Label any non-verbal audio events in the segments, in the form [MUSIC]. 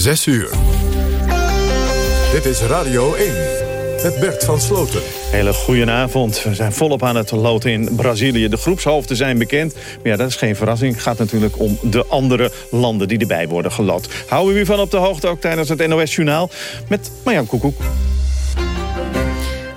6 uur. Dit is Radio 1 met Bert van Sloten. Hele goedenavond. We zijn volop aan het loten in Brazilië. De groepshoofden zijn bekend. Maar ja, dat is geen verrassing. Het gaat natuurlijk om de andere landen die erbij worden geloot. Houden we u van op de hoogte ook tijdens het NOS-journaal met Marjan Koekoek.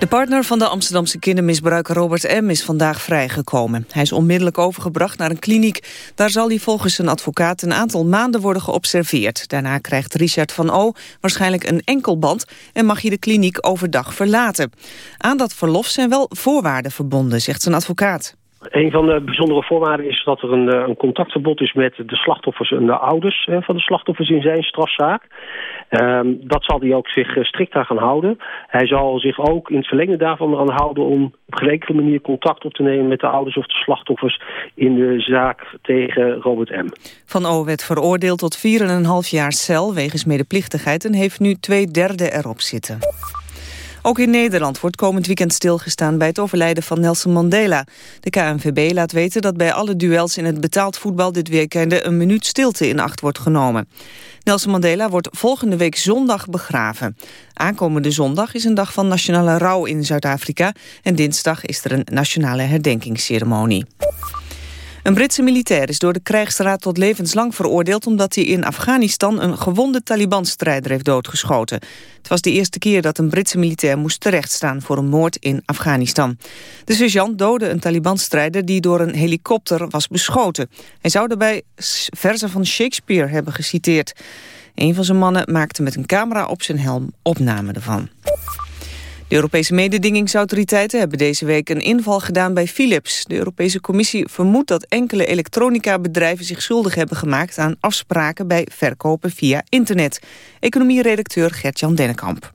De partner van de Amsterdamse kindermisbruiker Robert M. is vandaag vrijgekomen. Hij is onmiddellijk overgebracht naar een kliniek. Daar zal hij volgens zijn advocaat een aantal maanden worden geobserveerd. Daarna krijgt Richard van O. waarschijnlijk een enkelband... en mag hij de kliniek overdag verlaten. Aan dat verlof zijn wel voorwaarden verbonden, zegt zijn advocaat. Een van de bijzondere voorwaarden is dat er een, eh, een contactverbod is met de slachtoffers en de ouders van de slachtoffers in zijn strafzaak. Um, dat zal hij ook zich eh, strikt aan gaan houden. Hij zal zich ook in het verlengde daarvan eraan houden om op enkele manier contact op te nemen met de ouders of de slachtoffers in de zaak tegen Robert M. Van O werd veroordeeld tot 4,5 jaar cel wegens medeplichtigheid en heeft nu twee derde erop zitten. Ook in Nederland wordt komend weekend stilgestaan bij het overlijden van Nelson Mandela. De KNVB laat weten dat bij alle duels in het betaald voetbal dit weekend een minuut stilte in acht wordt genomen. Nelson Mandela wordt volgende week zondag begraven. Aankomende zondag is een dag van nationale rouw in Zuid-Afrika... en dinsdag is er een nationale herdenkingsceremonie. Een Britse militair is door de krijgsraad tot levenslang veroordeeld... omdat hij in Afghanistan een gewonde Taliban-strijder heeft doodgeschoten. Het was de eerste keer dat een Britse militair moest terechtstaan... voor een moord in Afghanistan. De sergeant doodde een Taliban-strijder die door een helikopter was beschoten. Hij zou daarbij verzen van Shakespeare hebben geciteerd. Een van zijn mannen maakte met een camera op zijn helm opname ervan. De Europese mededingingsautoriteiten hebben deze week een inval gedaan bij Philips. De Europese Commissie vermoedt dat enkele elektronica-bedrijven zich schuldig hebben gemaakt aan afspraken bij verkopen via internet. Economie-redacteur Gert-Jan Dennekamp.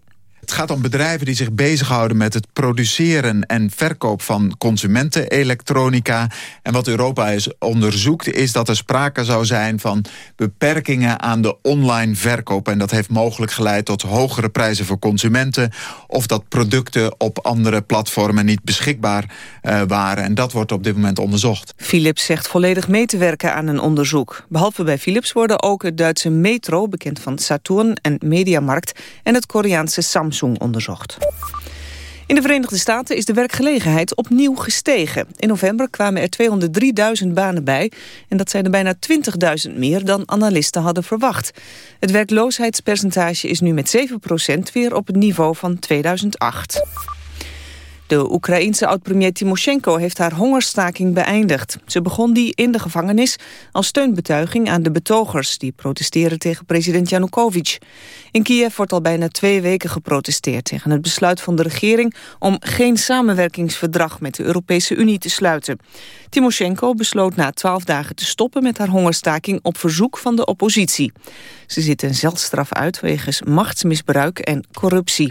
Het gaat om bedrijven die zich bezighouden met het produceren en verkoop van consumentenelektronica. En wat Europa is onderzoekt is dat er sprake zou zijn van beperkingen aan de online verkoop. En dat heeft mogelijk geleid tot hogere prijzen voor consumenten. Of dat producten op andere platformen niet beschikbaar uh, waren. En dat wordt op dit moment onderzocht. Philips zegt volledig mee te werken aan een onderzoek. Behalve bij Philips worden ook het Duitse Metro, bekend van Saturn en Mediamarkt... en het Koreaanse Samsung onderzocht. In de Verenigde Staten is de werkgelegenheid opnieuw gestegen. In november kwamen er 203.000 banen bij... en dat zijn er bijna 20.000 meer dan analisten hadden verwacht. Het werkloosheidspercentage is nu met 7% weer op het niveau van 2008. De Oekraïense oud-premier Timoshenko heeft haar hongerstaking beëindigd. Ze begon die in de gevangenis als steunbetuiging aan de betogers... die protesteren tegen president Yanukovych. In Kiev wordt al bijna twee weken geprotesteerd... tegen het besluit van de regering om geen samenwerkingsverdrag... met de Europese Unie te sluiten. Timoshenko besloot na twaalf dagen te stoppen met haar hongerstaking... op verzoek van de oppositie. Ze zit een zeldstraf uit wegens machtsmisbruik en corruptie.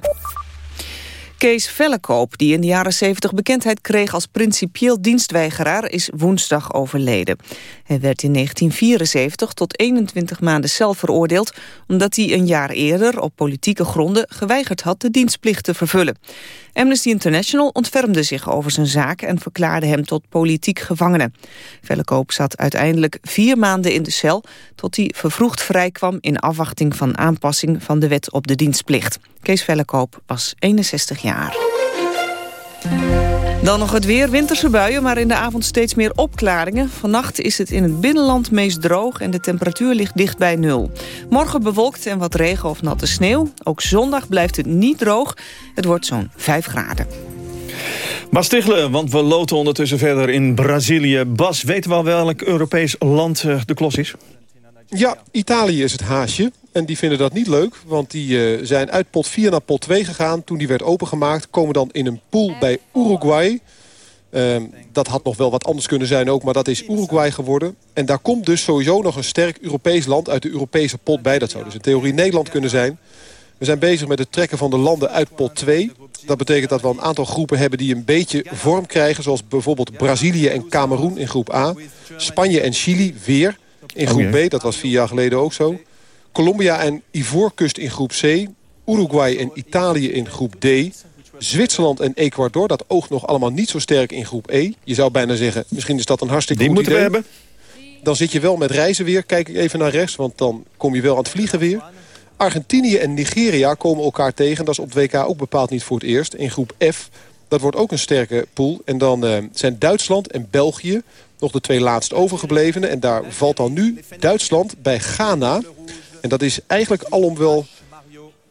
Kees Vellekoop, die in de jaren 70 bekendheid kreeg als principieel dienstweigeraar, is woensdag overleden. Hij werd in 1974 tot 21 maanden cel veroordeeld, omdat hij een jaar eerder op politieke gronden geweigerd had de dienstplicht te vervullen. Amnesty International ontfermde zich over zijn zaak en verklaarde hem tot politiek gevangene. Vellekoop zat uiteindelijk vier maanden in de cel, tot hij vervroegd vrijkwam in afwachting van aanpassing van de wet op de dienstplicht. Kees Vellekoop was 61 jaar. Dan nog het weer, winterse buien, maar in de avond steeds meer opklaringen. Vannacht is het in het binnenland meest droog en de temperatuur ligt dicht bij nul. Morgen bewolkt en wat regen of natte sneeuw. Ook zondag blijft het niet droog. Het wordt zo'n 5 graden. Bas want we loten ondertussen verder in Brazilië. Bas, weten we welk Europees land eh, de klos is? Ja, Italië is het haasje. En die vinden dat niet leuk, want die uh, zijn uit pot 4 naar pot 2 gegaan. Toen die werd opengemaakt, komen dan in een pool bij Uruguay. Uh, dat had nog wel wat anders kunnen zijn ook, maar dat is Uruguay geworden. En daar komt dus sowieso nog een sterk Europees land uit de Europese pot bij. Dat zou dus in theorie Nederland kunnen zijn. We zijn bezig met het trekken van de landen uit pot 2. Dat betekent dat we een aantal groepen hebben die een beetje vorm krijgen. Zoals bijvoorbeeld Brazilië en Cameroen in groep A. Spanje en Chili weer in groep B. Dat was vier jaar geleden ook zo. Colombia en Ivoorkust in groep C. Uruguay en Italië in groep D. Zwitserland en Ecuador, dat oogt nog allemaal niet zo sterk in groep E. Je zou bijna zeggen, misschien is dat een hartstikke Die goed moeten idee. we hebben. Dan zit je wel met reizen weer, kijk ik even naar rechts, want dan kom je wel aan het vliegen weer. Argentinië en Nigeria komen elkaar tegen. Dat is op WK ook bepaald niet voor het eerst. In groep F, dat wordt ook een sterke pool. En dan uh, zijn Duitsland en België nog de twee laatst overgeblevenen. En daar valt dan nu Duitsland bij Ghana. En dat is eigenlijk alom wel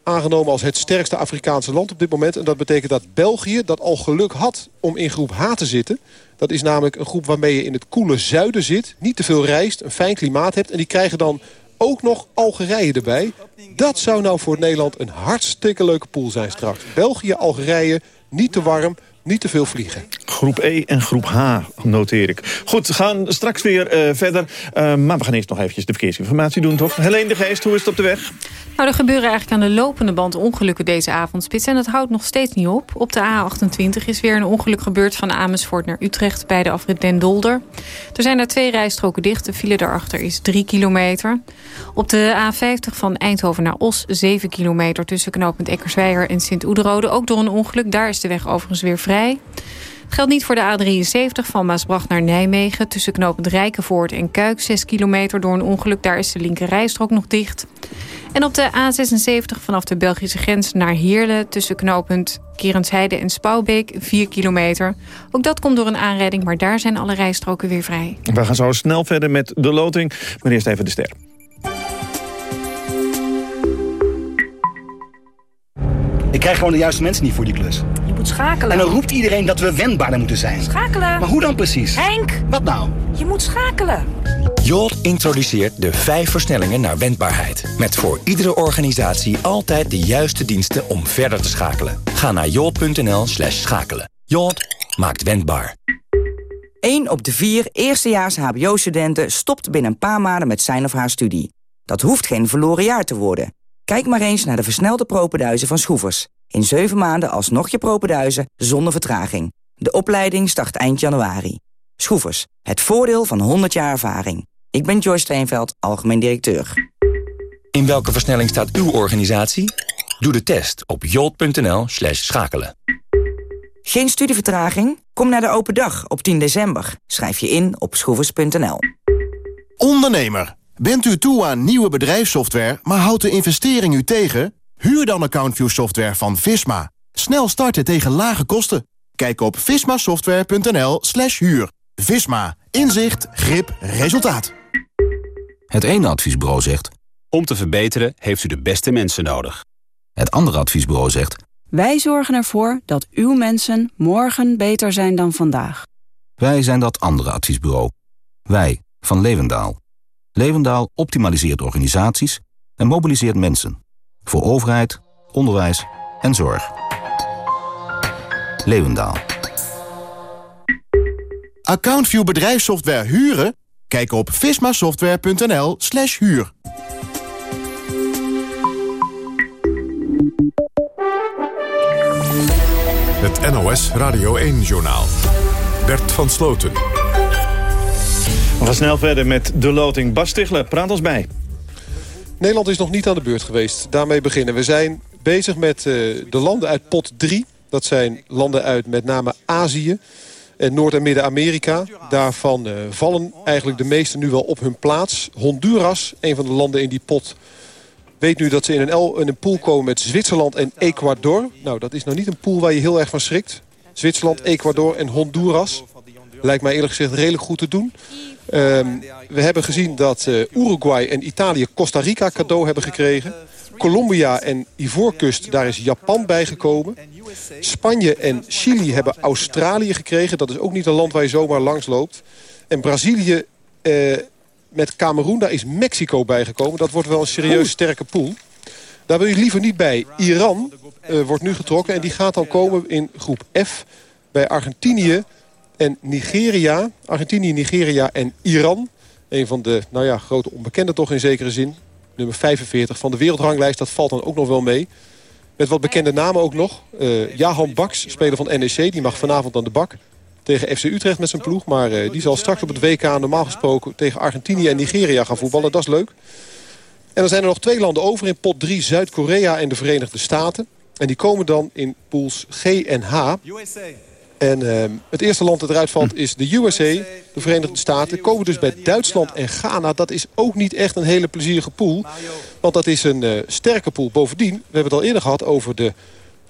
aangenomen als het sterkste Afrikaanse land op dit moment. En dat betekent dat België, dat al geluk had om in groep H te zitten... dat is namelijk een groep waarmee je in het koele zuiden zit... niet te veel reist, een fijn klimaat hebt... en die krijgen dan ook nog Algerije erbij. Dat zou nou voor Nederland een hartstikke leuke pool zijn straks. België, Algerije, niet te warm, niet te veel vliegen. Groep E en groep H noteer ik. Goed, we gaan straks weer uh, verder. Uh, maar we gaan eerst nog eventjes de verkeersinformatie doen, toch? Helene de Geest, hoe is het op de weg? Nou, er gebeuren eigenlijk aan de lopende band ongelukken deze avondspits. En dat houdt nog steeds niet op. Op de A28 is weer een ongeluk gebeurd van Amersfoort naar Utrecht... bij de afrit Den Dolder. Er zijn daar twee rijstroken dicht. De file daarachter is 3 kilometer. Op de A50 van Eindhoven naar Os 7 kilometer... tussen knooppunt Eckersweijer en Sint-Oederode. Ook door een ongeluk. Daar is de weg overigens weer vrij. Geldt niet voor de A73 van Maasbracht naar Nijmegen... tussen knooppunt Rijkenvoort en Kuik, 6 kilometer door een ongeluk. Daar is de linker rijstrook nog dicht. En op de A76 vanaf de Belgische grens naar Heerlen... tussen knooppunt Kerensheide en Spouwbeek, 4 kilometer. Ook dat komt door een aanrijding, maar daar zijn alle rijstroken weer vrij. We gaan zo snel verder met de loting, maar eerst even de ster. Ik krijg gewoon de juiste mensen niet voor die klus. Moet schakelen. En dan roept iedereen dat we wendbaarder moeten zijn. Schakelen. Maar hoe dan precies? Henk! Wat nou? Je moet schakelen. Jolt introduceert de vijf versnellingen naar wendbaarheid. Met voor iedere organisatie altijd de juiste diensten om verder te schakelen. Ga naar jolt.nl slash schakelen. Jolt maakt wendbaar. 1 op de vier eerstejaars hbo-studenten stopt binnen een paar maanden met zijn of haar studie. Dat hoeft geen verloren jaar te worden. Kijk maar eens naar de versnelde propenduizen van Schroevers. In 7 maanden alsnog je propenduizen zonder vertraging. De opleiding start eind januari. Schroevers, het voordeel van 100 jaar ervaring. Ik ben Joyce Steenveld, algemeen directeur. In welke versnelling staat uw organisatie? Doe de test op jolt.nl slash schakelen. Geen studievertraging? Kom naar de open dag op 10 december. Schrijf je in op schroevers.nl. Ondernemer, bent u toe aan nieuwe bedrijfssoftware... maar houdt de investering u tegen? Huur dan AccountView software van Visma. Snel starten tegen lage kosten. Kijk op vismasoftware.nl slash huur. Visma. Inzicht, grip, resultaat. Het ene adviesbureau zegt... Om te verbeteren heeft u de beste mensen nodig. Het andere adviesbureau zegt... Wij zorgen ervoor dat uw mensen morgen beter zijn dan vandaag. Wij zijn dat andere adviesbureau. Wij, van Levendaal. Levendaal optimaliseert organisaties en mobiliseert mensen. Voor overheid, onderwijs en zorg. Levendaal. Accountview bedrijfssoftware huren? Kijk op vismasoftware.nl slash huur. Het NOS Radio 1-journaal. Bert van Sloten. We gaan snel verder met de loting. Bas Stigler, praat ons bij. Nederland is nog niet aan de beurt geweest. Daarmee beginnen. We zijn bezig met uh, de landen uit pot 3. Dat zijn landen uit met name Azië en Noord- en Midden-Amerika. Daarvan uh, vallen eigenlijk de meeste nu wel op hun plaats. Honduras, een van de landen in die pot... weet nu dat ze in een, in een pool komen met Zwitserland en Ecuador. Nou, dat is nou niet een pool waar je heel erg van schrikt. Zwitserland, Ecuador en Honduras. Lijkt mij eerlijk gezegd redelijk goed te doen. Um, we hebben gezien dat uh, Uruguay en Italië Costa Rica cadeau hebben gekregen. Colombia en Ivoorkust, daar is Japan bijgekomen. Spanje en Chili hebben Australië gekregen. Dat is ook niet een land waar je zomaar langs loopt. En Brazilië uh, met Cameroen, daar is Mexico bijgekomen. Dat wordt wel een serieus sterke pool. Daar wil je liever niet bij. Iran uh, wordt nu getrokken en die gaat dan komen in groep F bij Argentinië en Nigeria. Argentinië, Nigeria en Iran. Een van de nou ja, grote onbekenden toch in zekere zin. Nummer 45 van de wereldranglijst, dat valt dan ook nog wel mee. Met wat bekende namen ook nog. Uh, Jahan Baks, speler van NEC, die mag vanavond aan de bak. Tegen FC Utrecht met zijn ploeg. Maar uh, die zal straks op het WK normaal gesproken tegen Argentinië en Nigeria gaan voetballen. Dat is leuk. En dan zijn er nog twee landen over in pot 3. Zuid-Korea en de Verenigde Staten. En die komen dan in pools G en H. En ehm, het eerste land dat eruit valt is de USA, de Verenigde Staten. Komen dus bij Duitsland en Ghana. Dat is ook niet echt een hele plezierige pool. Want dat is een uh, sterke pool. Bovendien, we hebben het al eerder gehad over de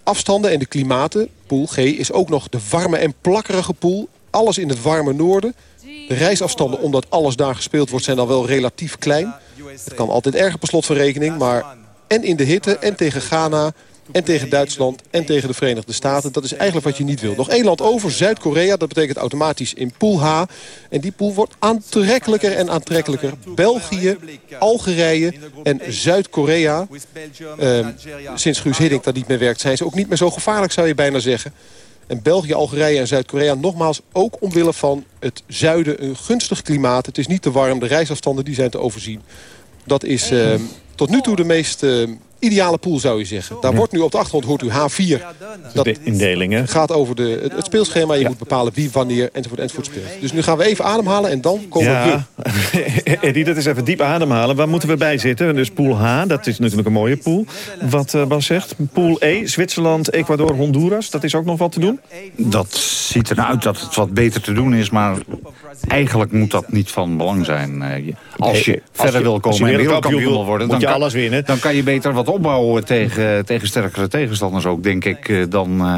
afstanden en de klimaten. Pool G is ook nog de warme en plakkerige pool. Alles in het warme noorden. De reisafstanden, omdat alles daar gespeeld wordt, zijn dan wel relatief klein. Het kan altijd erger per slot van rekening, maar en in de hitte en tegen Ghana en tegen Duitsland en tegen de Verenigde Staten. Dat is eigenlijk wat je niet wil. Nog één land over, Zuid-Korea. Dat betekent automatisch in pool H. En die pool wordt aantrekkelijker en aantrekkelijker. België, Algerije en Zuid-Korea. Uh, sinds Guus Hiddink dat niet meer werkt... zijn ze ook niet meer zo gevaarlijk, zou je bijna zeggen. En België, Algerije en Zuid-Korea nogmaals ook omwille van het zuiden een gunstig klimaat. Het is niet te warm, de reisafstanden die zijn te overzien. Dat is uh, tot nu toe de meest uh, ideale pool zou je zeggen. Daar wordt nu op de achtergrond hoort u H4. Dat de indelingen. gaat over de, het, het speelschema. Je moet bepalen wie, wanneer enzovoort enzovoort speelt. Dus nu gaan we even ademhalen en dan komen ja. we [LAUGHS] Eddie, dat is even diep ademhalen. Waar moeten we bij zitten? Dus pool H, dat is natuurlijk een mooie pool. Wat uh, Bas zegt. Pool E, Zwitserland, Ecuador, Honduras. Dat is ook nog wat te doen? Dat ziet eruit dat het wat beter te doen is. Maar eigenlijk moet dat niet van belang zijn. Eh, als je nee, verder als je, wil komen en wereldkampioen wil worden... dan je kan, alles winnen. Dan kan je beter wat opbouwen tegen, tegen sterkere tegenstanders ook, denk ik... Eh, dan uh,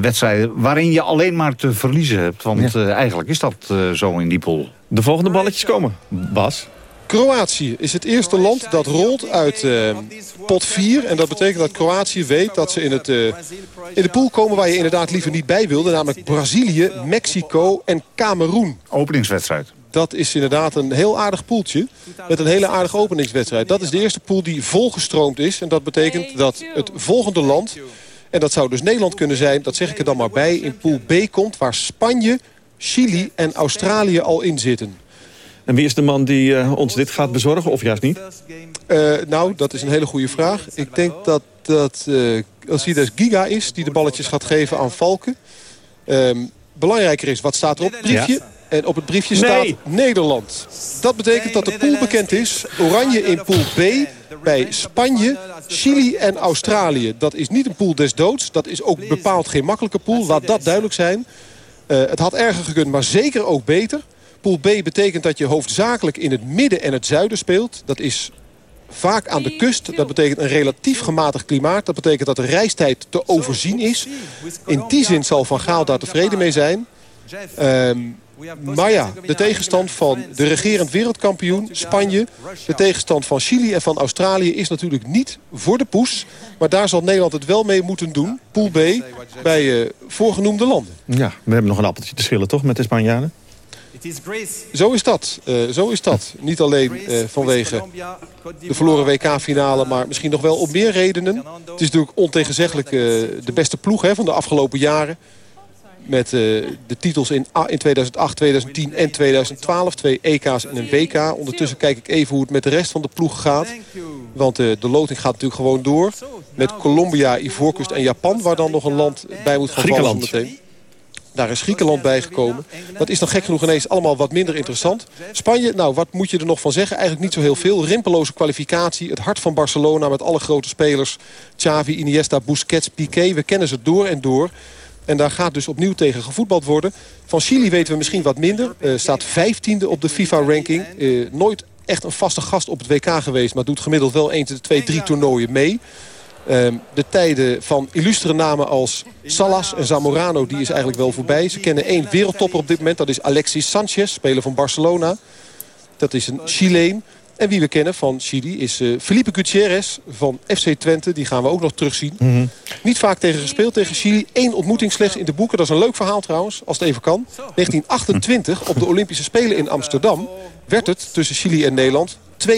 wedstrijden waarin je alleen maar te verliezen hebt. Want ja. eigenlijk is dat zo in die pool. De volgende balletjes komen. Bas? Kroatië is het eerste land dat rolt uit uh, pot 4. En dat betekent dat Kroatië weet dat ze in, het, uh, in de pool komen... waar je inderdaad liever niet bij wilde. Namelijk Brazilië, Mexico en Cameroen. Openingswedstrijd. Dat is inderdaad een heel aardig poeltje. Met een hele aardige openingswedstrijd. Dat is de eerste pool die volgestroomd is. En dat betekent dat het volgende land... en dat zou dus Nederland kunnen zijn, dat zeg ik er dan maar bij... in pool B komt waar Spanje, Chili en Australië al in zitten. En wie is de man die uh, ons dit gaat bezorgen, of juist niet? Uh, nou, dat is een hele goede vraag. Ik denk dat dat uh, Alcides Giga is die de balletjes gaat geven aan Valken. Um, belangrijker is, wat staat er op het briefje? Ja. En op het briefje nee. staat Nederland. Dat betekent dat de pool bekend is. Oranje in pool B bij Spanje, Chili en Australië. Dat is niet een pool des doods. Dat is ook bepaald geen makkelijke pool. Laat dat duidelijk zijn. Uh, het had erger gekund, maar zeker ook beter. Pool B betekent dat je hoofdzakelijk in het midden en het zuiden speelt. Dat is vaak aan de kust. Dat betekent een relatief gematigd klimaat. Dat betekent dat de reistijd te overzien is. In die zin zal Van Gaal daar tevreden mee zijn. Um, maar ja, de tegenstand van de regerend wereldkampioen Spanje... de tegenstand van Chili en van Australië is natuurlijk niet voor de poes. Maar daar zal Nederland het wel mee moeten doen. Pool B bij uh, voorgenoemde landen. Ja, we hebben nog een appeltje te schillen toch met de Spanjanen? Zo is dat. Uh, zo is dat. Niet alleen uh, vanwege de verloren WK-finale, maar misschien nog wel op meer redenen. Het is natuurlijk ontegenzeggelijk uh, de beste ploeg hè, van de afgelopen jaren. Met uh, de titels in, in 2008, 2010 en 2012. Twee EK's en een WK. Ondertussen kijk ik even hoe het met de rest van de ploeg gaat. Want uh, de loting gaat natuurlijk gewoon door. Met Colombia, Ivoorkust en Japan. Waar dan nog een land bij moet gaan vallen meteen. Daar is Griekenland bijgekomen. Dat is dan gek genoeg ineens allemaal wat minder interessant. Spanje, nou, wat moet je er nog van zeggen? Eigenlijk niet zo heel veel. Rimpeloze kwalificatie. Het hart van Barcelona met alle grote spelers. Xavi, Iniesta, Busquets, Piqué. We kennen ze door en door. En daar gaat dus opnieuw tegen gevoetbald worden. Van Chili weten we misschien wat minder. Uh, staat 15e op de FIFA-ranking. Uh, nooit echt een vaste gast op het WK geweest. Maar doet gemiddeld wel 1, 2, 3 toernooien mee. Uh, de tijden van illustere namen als Salas en Zamorano... die is eigenlijk wel voorbij. Ze kennen één wereldtopper op dit moment. Dat is Alexis Sanchez, speler van Barcelona. Dat is een Chileen. En wie we kennen van Chili is uh, Felipe Gutierrez van FC Twente. Die gaan we ook nog terugzien. Mm -hmm. Niet vaak tegen gespeeld tegen Chili. Eén ontmoeting slechts in de boeken. Dat is een leuk verhaal trouwens, als het even kan. 1928 op de Olympische Spelen in Amsterdam... werd het tussen Chili en Nederland 2-2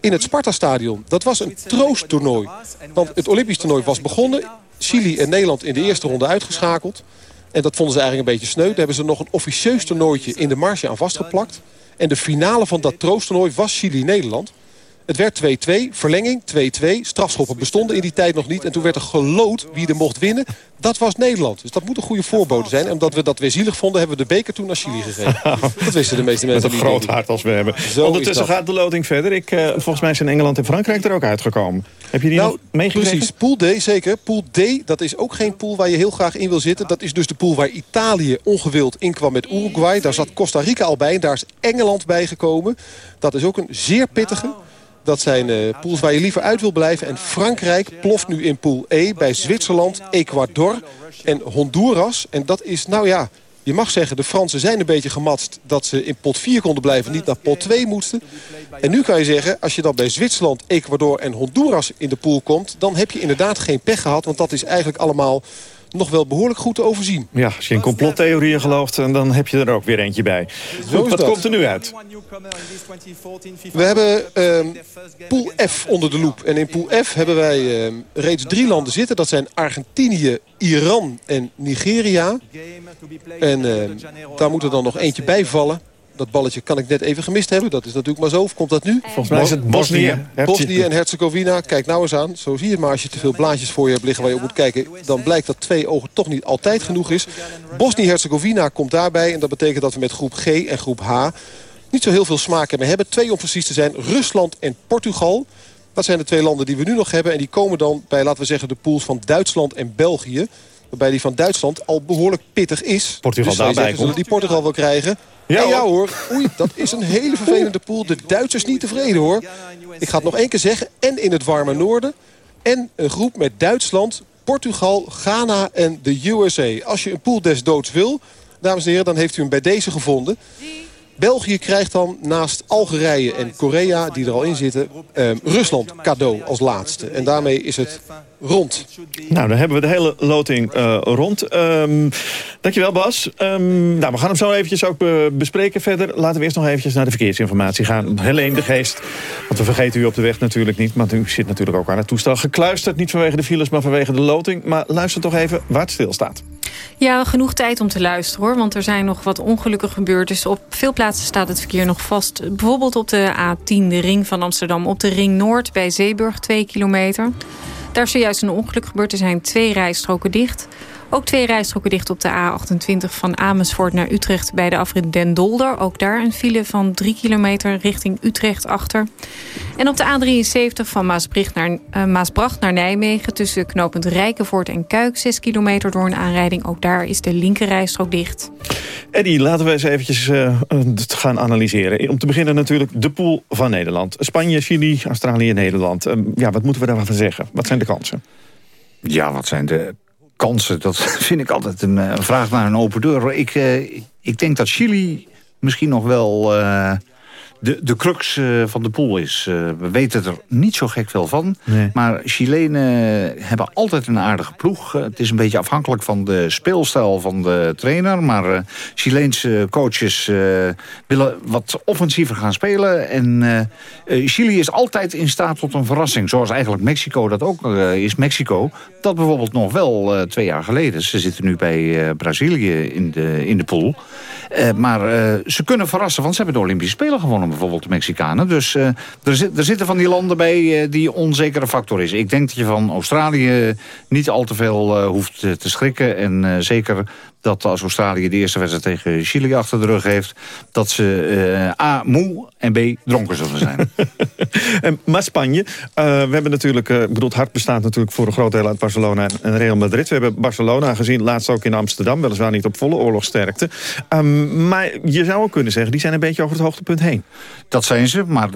in het Sparta-stadion. Dat was een troosttoernooi. Want het Olympisch toernooi was begonnen. Chili en Nederland in de eerste ronde uitgeschakeld. En dat vonden ze eigenlijk een beetje sneu. Daar hebben ze nog een officieus toernooitje in de marge aan vastgeplakt. En de finale van dat troosttoernooi was Chili-Nederland. Het werd 2-2, verlenging 2-2. Strafschoppen bestonden in die tijd nog niet. En toen werd er gelood wie er mocht winnen. Dat was Nederland. Dus dat moet een goede voorbode zijn. En omdat we dat weer zielig vonden, hebben we de beker toen naar Chili gegeven. [LAUGHS] dat wisten de meeste mensen Met een groot hart als we hebben. Zo Ondertussen gaat de loting verder. Ik, eh, volgens mij zijn Engeland en Frankrijk er ook uitgekomen. Heb je die Nou, nog meegekregen? Precies, Pool D zeker. Pool D, dat is ook geen pool waar je heel graag in wil zitten. Dat is dus de pool waar Italië ongewild in kwam met Uruguay. Daar zat Costa Rica al bij en daar is Engeland bij gekomen. Dat is ook een zeer pittige. Dat zijn eh, pools waar je liever uit wil blijven. En Frankrijk ploft nu in pool E bij Zwitserland, Ecuador en Honduras. En dat is, nou ja, je mag zeggen, de Fransen zijn een beetje gematst... dat ze in pot 4 konden blijven, niet naar pot 2 moesten. En nu kan je zeggen, als je dan bij Zwitserland, Ecuador en Honduras in de pool komt... dan heb je inderdaad geen pech gehad, want dat is eigenlijk allemaal nog wel behoorlijk goed te overzien. Ja, als je in complottheorieën gelooft, en dan heb je er ook weer eentje bij. Goed, wat komt er nu uit? We hebben ehm, pool F onder de loep. En in pool F hebben wij ehm, reeds drie landen zitten. Dat zijn Argentinië, Iran en Nigeria. En ehm, daar moet er dan nog eentje bij vallen. Dat balletje kan ik net even gemist hebben. Dat is natuurlijk maar zo. Of komt dat nu? Volgens mij is het Bosnië. Bosnië en Herzegovina. Kijk nou eens aan. Zo zie je het maar als je te veel blaadjes voor je hebt liggen waar je op moet kijken. Dan blijkt dat twee ogen toch niet altijd genoeg is. Bosnië-Herzegovina komt daarbij. En dat betekent dat we met groep G en groep H niet zo heel veel smaak hebben. hebben twee om precies te zijn. Rusland en Portugal. Dat zijn de twee landen die we nu nog hebben. En die komen dan bij, laten we zeggen, de pools van Duitsland en België. Waarbij die van Duitsland al behoorlijk pittig is. Portugal dus daarbij zeggen, zullen die Portugal wel krijgen? Ja, en ja hoor. hoor, oei, dat is een hele vervelende pool. De Duitsers niet tevreden hoor. Ik ga het nog één keer zeggen. En in het warme noorden. En een groep met Duitsland, Portugal, Ghana en de USA. Als je een pool des doods wil, dames en heren, dan heeft u hem bij deze gevonden. België krijgt dan naast Algerije en Korea, die er al in zitten... eh, Rusland cadeau als laatste. En daarmee is het rond. Nou, dan hebben we de hele loting eh, rond. Ehm, dankjewel, Bas. Ehm, nou, we gaan hem zo eventjes ook be- bespreken verder. Laten we eerst nog eventjes naar de verkeersinformatie gaan. Helene de Geest, want we vergeten u op de weg natuurlijk niet... want u zit natuurlijk ook aan het toestel gekluisterd. Niet vanwege de files, maar vanwege de loting. Maar luister toch even waar het stilstaat. Ja, genoeg tijd om te luisteren hoor. Want er zijn nog wat ongelukken gebeurd. Dus op veel plaatsen staat het verkeer nog vast. Bijvoorbeeld op de A10, de ring van Amsterdam. Op de ring Noord bij Zeeburg, 2 kilometer. Daar is zojuist een ongeluk gebeurd. Er zijn twee rijstroken dicht. Ook twee rijstroken dicht op de A28 van Amersfoort naar Utrecht... bij de afrit Den Dolder. Ook daar een file van 3 kilometer richting Utrecht achter. En op de A73 van Maasbracht naar, eh, Maasbracht naar Nijmegen... tussen knooppunt Rijkenvoort en Kuik, 6 kilometer door een aanrijding. Ook daar is de linkerrijstrook dicht. Eddie, laten we eens eventjes eh, gaan analyseren. Om te beginnen natuurlijk de pool van Nederland. Spanje, Chili, Australië, Nederland. Ehm, ja, wat moeten we daarvan zeggen? Wat zijn de kansen? Ja, wat zijn de kansen? Dat [LAUGHS] vind ik altijd een eh, vraag naar een open deur. Ik, eh, ik denk dat Chili misschien nog wel eh, de, de crux eh, van de pool is. Eh, we weten er niet zo gek veel van. Nee. Maar Chilenen hebben altijd een aardige ploeg. Eh, het is een beetje afhankelijk van de speelstijl van de trainer. Maar Chileense coaches willen wat offensiever gaan spelen. En Chili is altijd in staat tot een verrassing. Zoals eigenlijk Mexico dat ook is. Mexico, dat bijvoorbeeld nog wel twee jaar geleden. Ze zitten nu bij Brazilië in de, in de pool. Maar ze kunnen verrassen, want ze hebben de Olympische Spelen gewonnen, bijvoorbeeld de Mexicanen. Dus eh, er, zit, er zitten van die landen bij eh, die onzekere factor is. Ik denk dat je van Australië niet al te veel eh, hoeft te schrikken. En zeker dat als Australië de eerste wedstrijd tegen Chili achter de rug heeft... dat ze eh, A, moe en B, dronken zullen zijn. [LAUGHS] En, maar Spanje, eh, we hebben natuurlijk... ik bedoel, het hart bestaat natuurlijk voor een groot deel uit Barcelona en Real Madrid. We hebben Barcelona gezien, laatst ook in Amsterdam. Weliswaar niet op volle oorlogsterkte. Ehm, maar je zou ook kunnen zeggen, die zijn een beetje over het hoogtepunt heen. Dat zijn ze, maar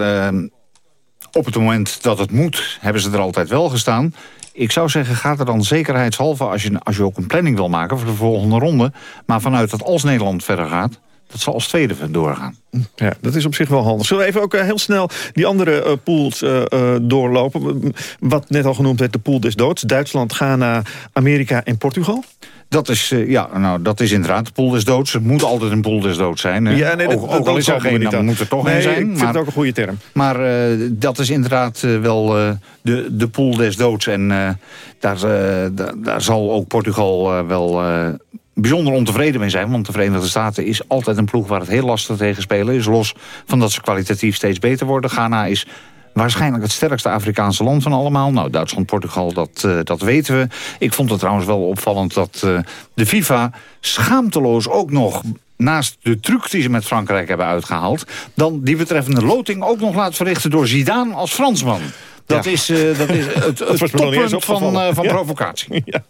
op het moment dat het moet... hebben ze er altijd wel gestaan. Ik zou zeggen, ga er dan zekerheidshalve... als je, als je ook een planning wil maken voor de volgende ronde... maar vanuit dat als Nederland verder gaat... dat zal als tweede doorgaan. Ja, dat is op zich wel handig. Zullen we even ook eh, heel snel die andere eh, pools eh, doorlopen? Wat net al genoemd werd, de pool des doods. Duitsland, Ghana, Amerika en Portugal. Dat is, eh, ja, nou, dat is inderdaad de pool des doods. Het moet altijd een pool des doods zijn. hè. Ja, nee, dat- ook, dat- ook al dat is er geen, dan moet er toch Nee, een zijn. ik vind maar, het ook een goede term. Maar eh, dat is inderdaad eh, wel de, de pool des doods. En daar, daar, zal ook Portugal wel bijzonder ontevreden mee zijn. Want de Verenigde Staten is altijd een ploeg waar het heel lastig tegen spelen is. Los van dat ze kwalitatief steeds beter worden. Ghana is waarschijnlijk het sterkste Afrikaanse land van allemaal. Nou, Duitsland, Portugal, dat, uh, dat weten we. Ik vond het trouwens wel opvallend dat uh, de FIFA schaamteloos ook nog naast de truc die ze met Frankrijk hebben uitgehaald... dan die betreffende loting ook nog laat verrichten door Zidane als Fransman. Dat, is, uh, dat is het, [LAUGHS] het toppunt van, uh, van ja. provocatie. [LAUGHS] Ja.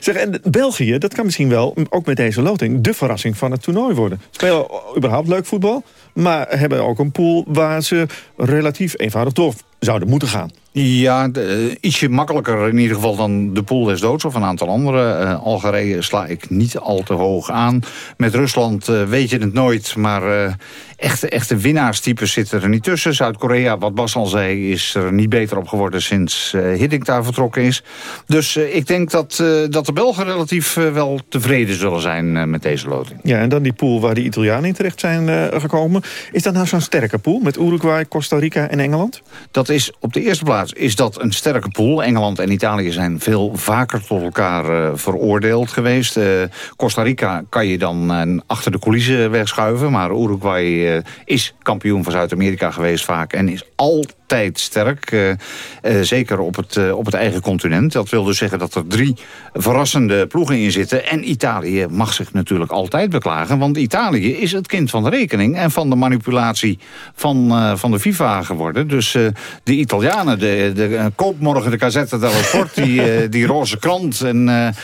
Zeg, en België, dat kan misschien wel, ook met deze loting... de verrassing van het toernooi worden. Spelen überhaupt leuk voetbal... maar hebben ook een pool waar ze relatief eenvoudig door zouden moeten gaan. Ja, de, ietsje makkelijker in ieder geval dan de pool des doods of een aantal andere. Uh, Algerije sla ik niet al te hoog aan. Met Rusland uh, weet je het nooit, maar uh, echte, echte winnaarstypes zitten er niet tussen. Zuid-Korea, wat Bas al zei, is er niet beter op geworden sinds Hiddink daar vertrokken is. Dus ik denk dat, dat de Belgen relatief wel tevreden zullen zijn met deze loting. Ja, en dan die pool waar de Italianen in terecht zijn gekomen. Is dat nou zo'n sterke pool met Uruguay, Costa Rica en Engeland? Dat is op de eerste plaats is dat een sterke pool. Engeland en Italië zijn veel vaker tot elkaar uh, veroordeeld geweest. Uh, Costa Rica kan je dan uh, achter de coulissen wegschuiven. Maar Uruguay is kampioen van Zuid-Amerika geweest vaak. En is altijd sterk. zeker op het, op het eigen continent. Dat wil dus zeggen dat er drie verrassende ploegen in zitten. En Italië mag zich natuurlijk altijd beklagen. Want Italië is het kind van de rekening. En van de manipulatie van, van de FIFA geworden. Dus de Italianen... De, de, koop morgen de Gazette dello Sport, die, [LAUGHS] die roze krant. En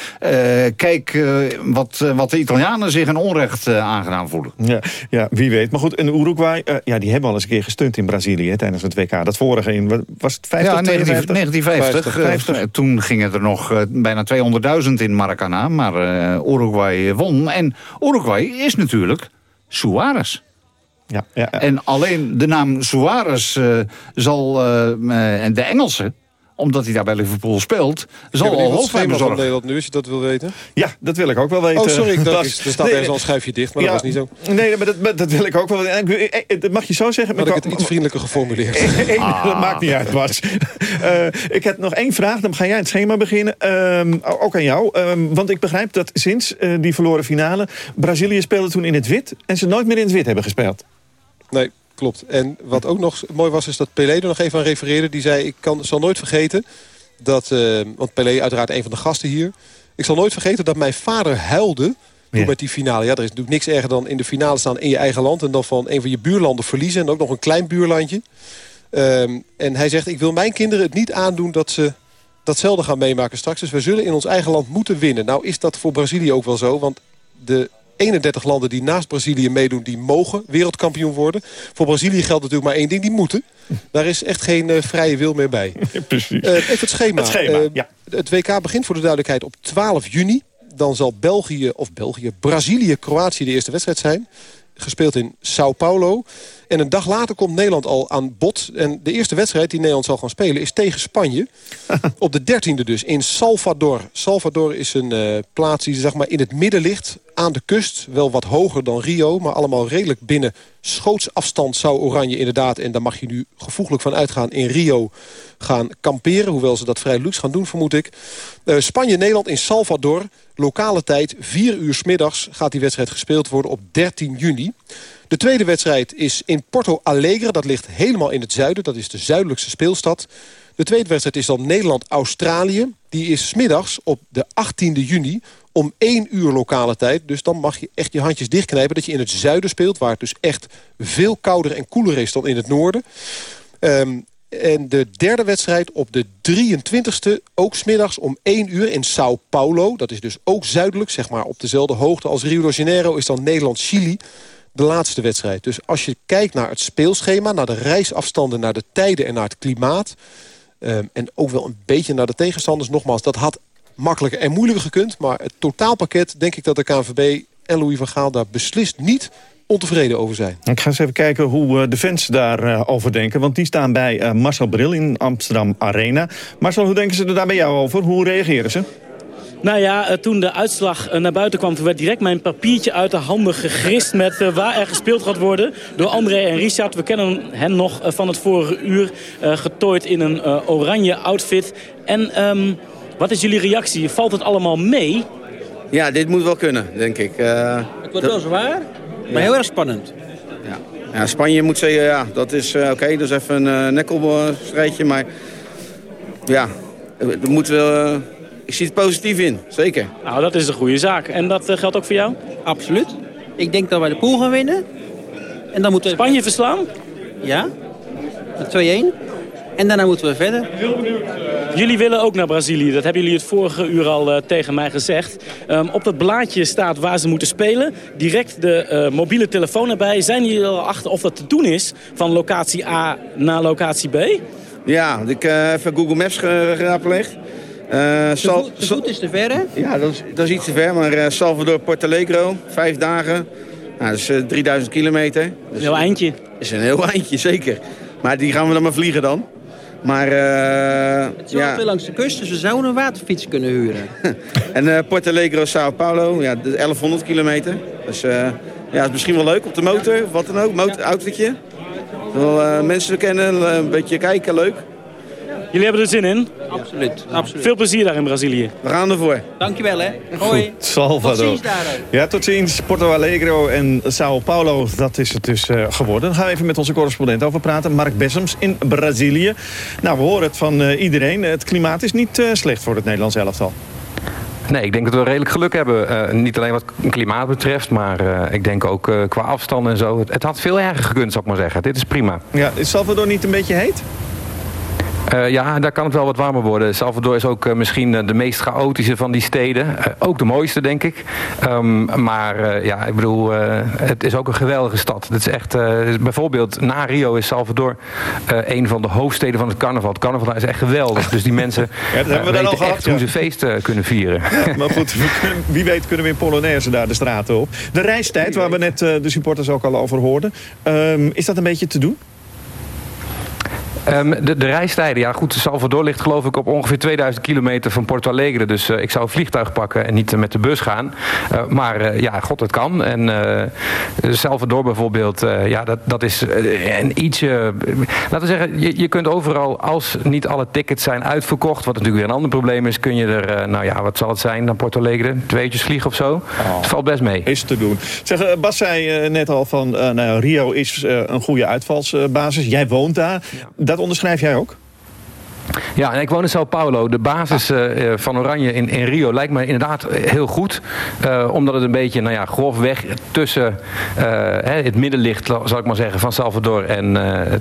kijk wat, wat de Italianen zich een onrecht aangedaan voelen. Ja, ja, wie weet. Maar goed, en Uruguay, ja, die hebben al eens een keer gesteund in Brazilië tijdens het WK. Dat vorige in, was het 50 ja, 1950. 50. toen gingen er nog bijna 200.000 in Maracana. Maar Uruguay won. En Uruguay is natuurlijk Suarez. Ja, ja, ja. En alleen de naam Suarez uh, zal, uh, en de Engelsen omdat hij daar bij Liverpool speelt, zal al hoofdpijn bezorgen. Nederland nu, als je dat wil weten? Ja, dat wil ik ook wel weten. Oh, sorry, ik dacht, [LAUGHS] er staat nee, ergens al een schijfje dicht, maar ja, dat was niet zo. Nee, maar dat, dat wil ik ook wel weten. Dat mag je zo zeggen. Had ik het iets vriendelijker geformuleerd. ah. [LAUGHS] Dat maakt niet uit, Bas. uh, [LAUGHS] ik heb nog één vraag, dan ga jij het schema beginnen. Um, ook aan jou, um, want ik begrijp dat sinds die verloren finale... Brazilië speelde toen in het wit en ze nooit meer in het wit hebben gespeeld. Nee, klopt. En wat ook nog mooi was, is dat Pelé er nog even aan refereerde. Die zei, ik kan, zal nooit vergeten dat... Uh, want Pelé uiteraard een van de gasten hier. Ik zal nooit vergeten dat mijn vader huilde ja. met die finale. Ja, er is natuurlijk niks erger dan in de finale staan in je eigen land... en dan van een van je buurlanden verliezen. En ook nog een klein buurlandje. Um, en hij zegt, ik wil mijn kinderen het niet aandoen dat ze datzelfde gaan meemaken straks. Dus we zullen in ons eigen land moeten winnen. Nou is dat voor Brazilië ook wel zo, want de 31 landen die naast Brazilië meedoen, die mogen wereldkampioen worden. Voor Brazilië geldt natuurlijk maar één ding, die moeten. Daar is echt geen uh, vrije wil meer bij. [LAUGHS] Precies. Uh, even het schema. Het, schema uh, ja. het WK begint voor de duidelijkheid op 12 juni. Dan zal België, of België, Brazilië, Kroatië de eerste wedstrijd zijn. Gespeeld in Sao Paulo. En een dag later komt Nederland al aan bod. En de eerste wedstrijd die Nederland zal gaan spelen is tegen Spanje. [LAUGHS] Op de 13e dus, in Salvador. Salvador is een uh, plaats die zeg maar, in het midden ligt. Aan de kust, wel wat hoger dan Rio. Maar allemaal redelijk binnen schootsafstand zou Oranje inderdaad... en daar mag je nu gevoeglijk van uitgaan in Rio gaan kamperen. Hoewel ze dat vrij luxe gaan doen, vermoed ik. Uh, Spanje-Nederland in Salvador. Lokale tijd, 4 uur s middags gaat die wedstrijd gespeeld worden op 13 juni. De tweede wedstrijd is in Porto Alegre. Dat ligt helemaal in het zuiden. Dat is de zuidelijkste speelstad. De tweede wedstrijd is dan Nederland-Australië. Die is smiddags op de 18e juni om 1 uur lokale tijd. Dus dan mag je echt je handjes dichtknijpen dat je in het zuiden speelt... waar het dus echt veel kouder en koeler is dan in het noorden. Um, en de derde wedstrijd op de 23e, ook smiddags om 1 uur in Sao Paulo. Dat is dus ook zuidelijk, zeg maar op dezelfde hoogte als Rio de Janeiro... is dan Nederland-Chili de laatste wedstrijd. Dus als je kijkt naar het speelschema, naar de reisafstanden... naar de tijden en naar het klimaat... Um, en ook wel een beetje naar de tegenstanders. Nogmaals, dat had makkelijker en moeilijker gekund. Maar het totaalpakket denk ik dat de KNVB en Louis van Gaal... daar beslist niet ontevreden over zijn. Ik ga eens even kijken hoe uh, de fans daarover over denken. Want die staan bij uh, Marcel Bril in Amsterdam Arena. Marcel, hoe denken ze er daar bij jou over? Hoe reageren ze? Nou ja, toen de uitslag naar buiten kwam... werd direct mijn papiertje uit de handen gegrist... met uh, waar er gespeeld gaat worden door André en Richard. We kennen hen nog van het vorige uur. Uh, getooid in een oranje outfit. En um, wat is jullie reactie? Valt het allemaal mee? Ja, dit moet wel kunnen, denk ik. het wordt wel zwaar, maar heel erg spannend. Ja. Ja, Spanje moet zeggen, ja, dat is oké. dat is even een uh, nekkelstrijdje. Maar ja, er moet wel... ik zie het positief in, zeker. Nou, dat is een goede zaak. En dat geldt ook voor jou? Absoluut. Ik denk dat wij de pool gaan winnen. En dan moeten we... Spanje verslaan? Ja, 2-1. En daarna moeten we verder. Jullie willen ook naar Brazilië. Dat hebben jullie het vorige uur al uh, tegen mij gezegd. Um, op het blaadje staat waar ze moeten spelen. Direct de uh, mobiele telefoon erbij. Zijn jullie al achter of dat te doen is van locatie A naar locatie B? Ja, ik heb uh, even Google Maps geraadpleegd. Uh, Sal te voet is te ver, hè? Ja, dat is, dat is iets te ver. Maar uh, Salvador Porto Alegre, vijf dagen. Nou, dat is uh, 3000 kilometer. Dat is een heel eindje. Dat is een heel [LAUGHS] eindje, zeker. Maar die gaan we dan maar vliegen dan. Maar, het is wel ja. veel langs de kust, dus we zouden een waterfiets kunnen huren. [LAUGHS] en Porto Alegre, Sao Paulo, ja, 1100 kilometer. Dus ja, is misschien wel leuk op de motor, wat dan ook, motor, autootje. Wel mensen kennen, een beetje kijken, leuk. Jullie hebben er zin in? Absoluut, absoluut. Veel plezier daar in Brazilië. We gaan ervoor. Dankjewel hè. Hoi. Goed, Salvador. Tot ziens daar. Ja, tot ziens. Porto Alegre en Sao Paulo, dat is het dus uh, geworden. Dan gaan we even met onze correspondent over praten. Mark Bessems in Brazilië. Nou, we horen het van uh, iedereen. Het klimaat is niet uh, slecht voor het Nederlands elftal. Nee, ik denk dat we redelijk geluk hebben. Uh, niet alleen wat klimaat betreft, maar uh, ik denk ook uh, qua afstand en zo. Het, het, had veel erger gekund, zou ik maar zeggen. Dit is prima. Ja, is Salvador niet een beetje heet? Uh, ja, daar kan het wel wat warmer worden. Salvador is ook uh, misschien uh, de meest chaotische van die steden. ook de mooiste, denk ik. Um, maar ja, ik bedoel, het is ook een geweldige stad. Het is echt, bijvoorbeeld na Rio is Salvador een van de hoofdsteden van het carnaval. Het carnaval daar is echt geweldig. Dus die mensen [LAUGHS] ja, we weten al gehad, echt hoe ze feesten kunnen vieren. [LAUGHS] Ja, maar goed, wie weet kunnen we in Polonaise daar de straten op. De reistijd, waar we net de supporters ook al over hoorden. Um, is dat een beetje te doen? Um, de, de reistijden, ja goed, Salvador ligt geloof ik op ongeveer 2000 kilometer van Porto Alegre. Dus uh, ik zou een vliegtuig pakken en niet uh, met de bus gaan. Uh, maar ja, god, het kan. En Salvador bijvoorbeeld, ja, dat, dat is een ietsje... laten we zeggen, je, je kunt overal, als niet alle tickets zijn uitverkocht... wat natuurlijk weer een ander probleem is, kun je er, nou ja, wat zal het zijn naar Porto Alegre? Twee uurtjes vliegen of zo? Oh. Het valt best mee. Is te doen. Zeg, Bas zei net al van, nou, Rio is een goede uitvalsbasis. Jij woont daar. Ja dat onderschrijf jij ook? Ja, en ik woon in Sao Paulo. De basis uh, van Oranje in, in Rio lijkt me inderdaad heel goed. Uh, omdat het een beetje, nou ja, grofweg tussen uh, het midden ligt, zal ik maar zeggen, van Salvador en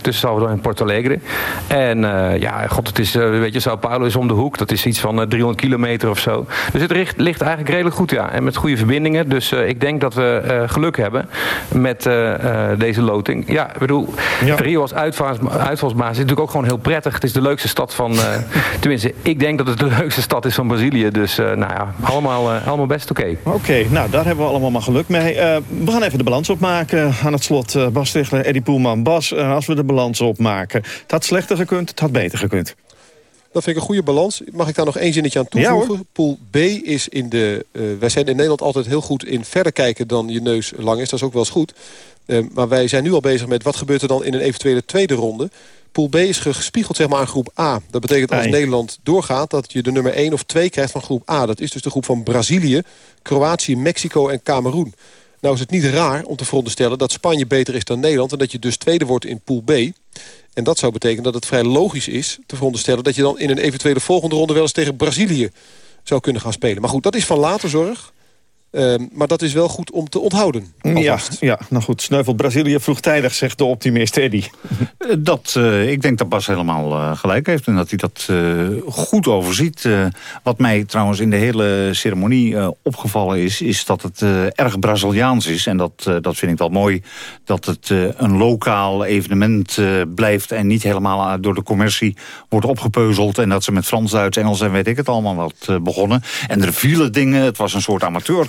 tussen Salvador en Porto Alegre. En ja, god, het is, weet je, Sao Paulo is om de hoek. Dat is iets van 300 kilometer of zo. Dus het ligt, ligt eigenlijk redelijk goed, ja. En met goede verbindingen. Dus ik denk dat we geluk hebben met deze loting. Ja, ik bedoel, ja. Rio als uitvalsbasis is natuurlijk ook gewoon heel prettig. Het is de leukste stad van... Uh, [LAUGHS] tenminste, ik denk dat het de leukste stad is van Brazilië. Dus uh, nou ja, allemaal, uh, allemaal best oké. Okay. Oké, okay, nou daar hebben we allemaal maar geluk mee. we gaan even de balans opmaken. Aan het slot Bas Stigler, Eddie Poelman. Bas, als we de balans opmaken. Het had slechter gekund, het had beter gekund. Dat vind ik een goede balans. Mag ik daar nog één zinnetje aan toevoegen? Ja, Pool B is in de... Uh, wij zijn in Nederland altijd heel goed in verder kijken dan je neus lang is. Dat is ook wel eens goed. Uh, maar wij zijn nu al bezig met wat gebeurt er dan in een eventuele tweede ronde. Pool B is gespiegeld zeg maar, aan groep A. Dat betekent als Nederland doorgaat dat je de nummer 1 of 2 krijgt van groep A. Dat is dus de groep van Brazilië, Kroatië, Mexico en Cameroen. Nou is het niet raar om te veronderstellen dat Spanje beter is dan Nederland... en dat je dus tweede wordt in Pool B. En dat zou betekenen dat het vrij logisch is te veronderstellen... dat je dan in een eventuele volgende ronde wel eens tegen Brazilië zou kunnen gaan spelen. Maar goed, dat is van later zorg. Uh, maar dat is wel goed om te onthouden. Ja, ja, nou goed. Sneuvel Brazilië vroegtijdig, zegt de optimist Eddy. Dat, uh, ik denk dat Bas helemaal uh, gelijk heeft en dat hij dat uh, goed overziet. wat mij trouwens in de hele ceremonie opgevallen is... is dat het erg Braziliaans is. En dat, dat vind ik wel mooi. Dat het een lokaal evenement blijft... en niet helemaal door de commercie wordt opgepeuzeld. En dat ze met Frans, Duits, Engels en weet ik het allemaal wat begonnen. En er vielen dingen. Het was een soort amateur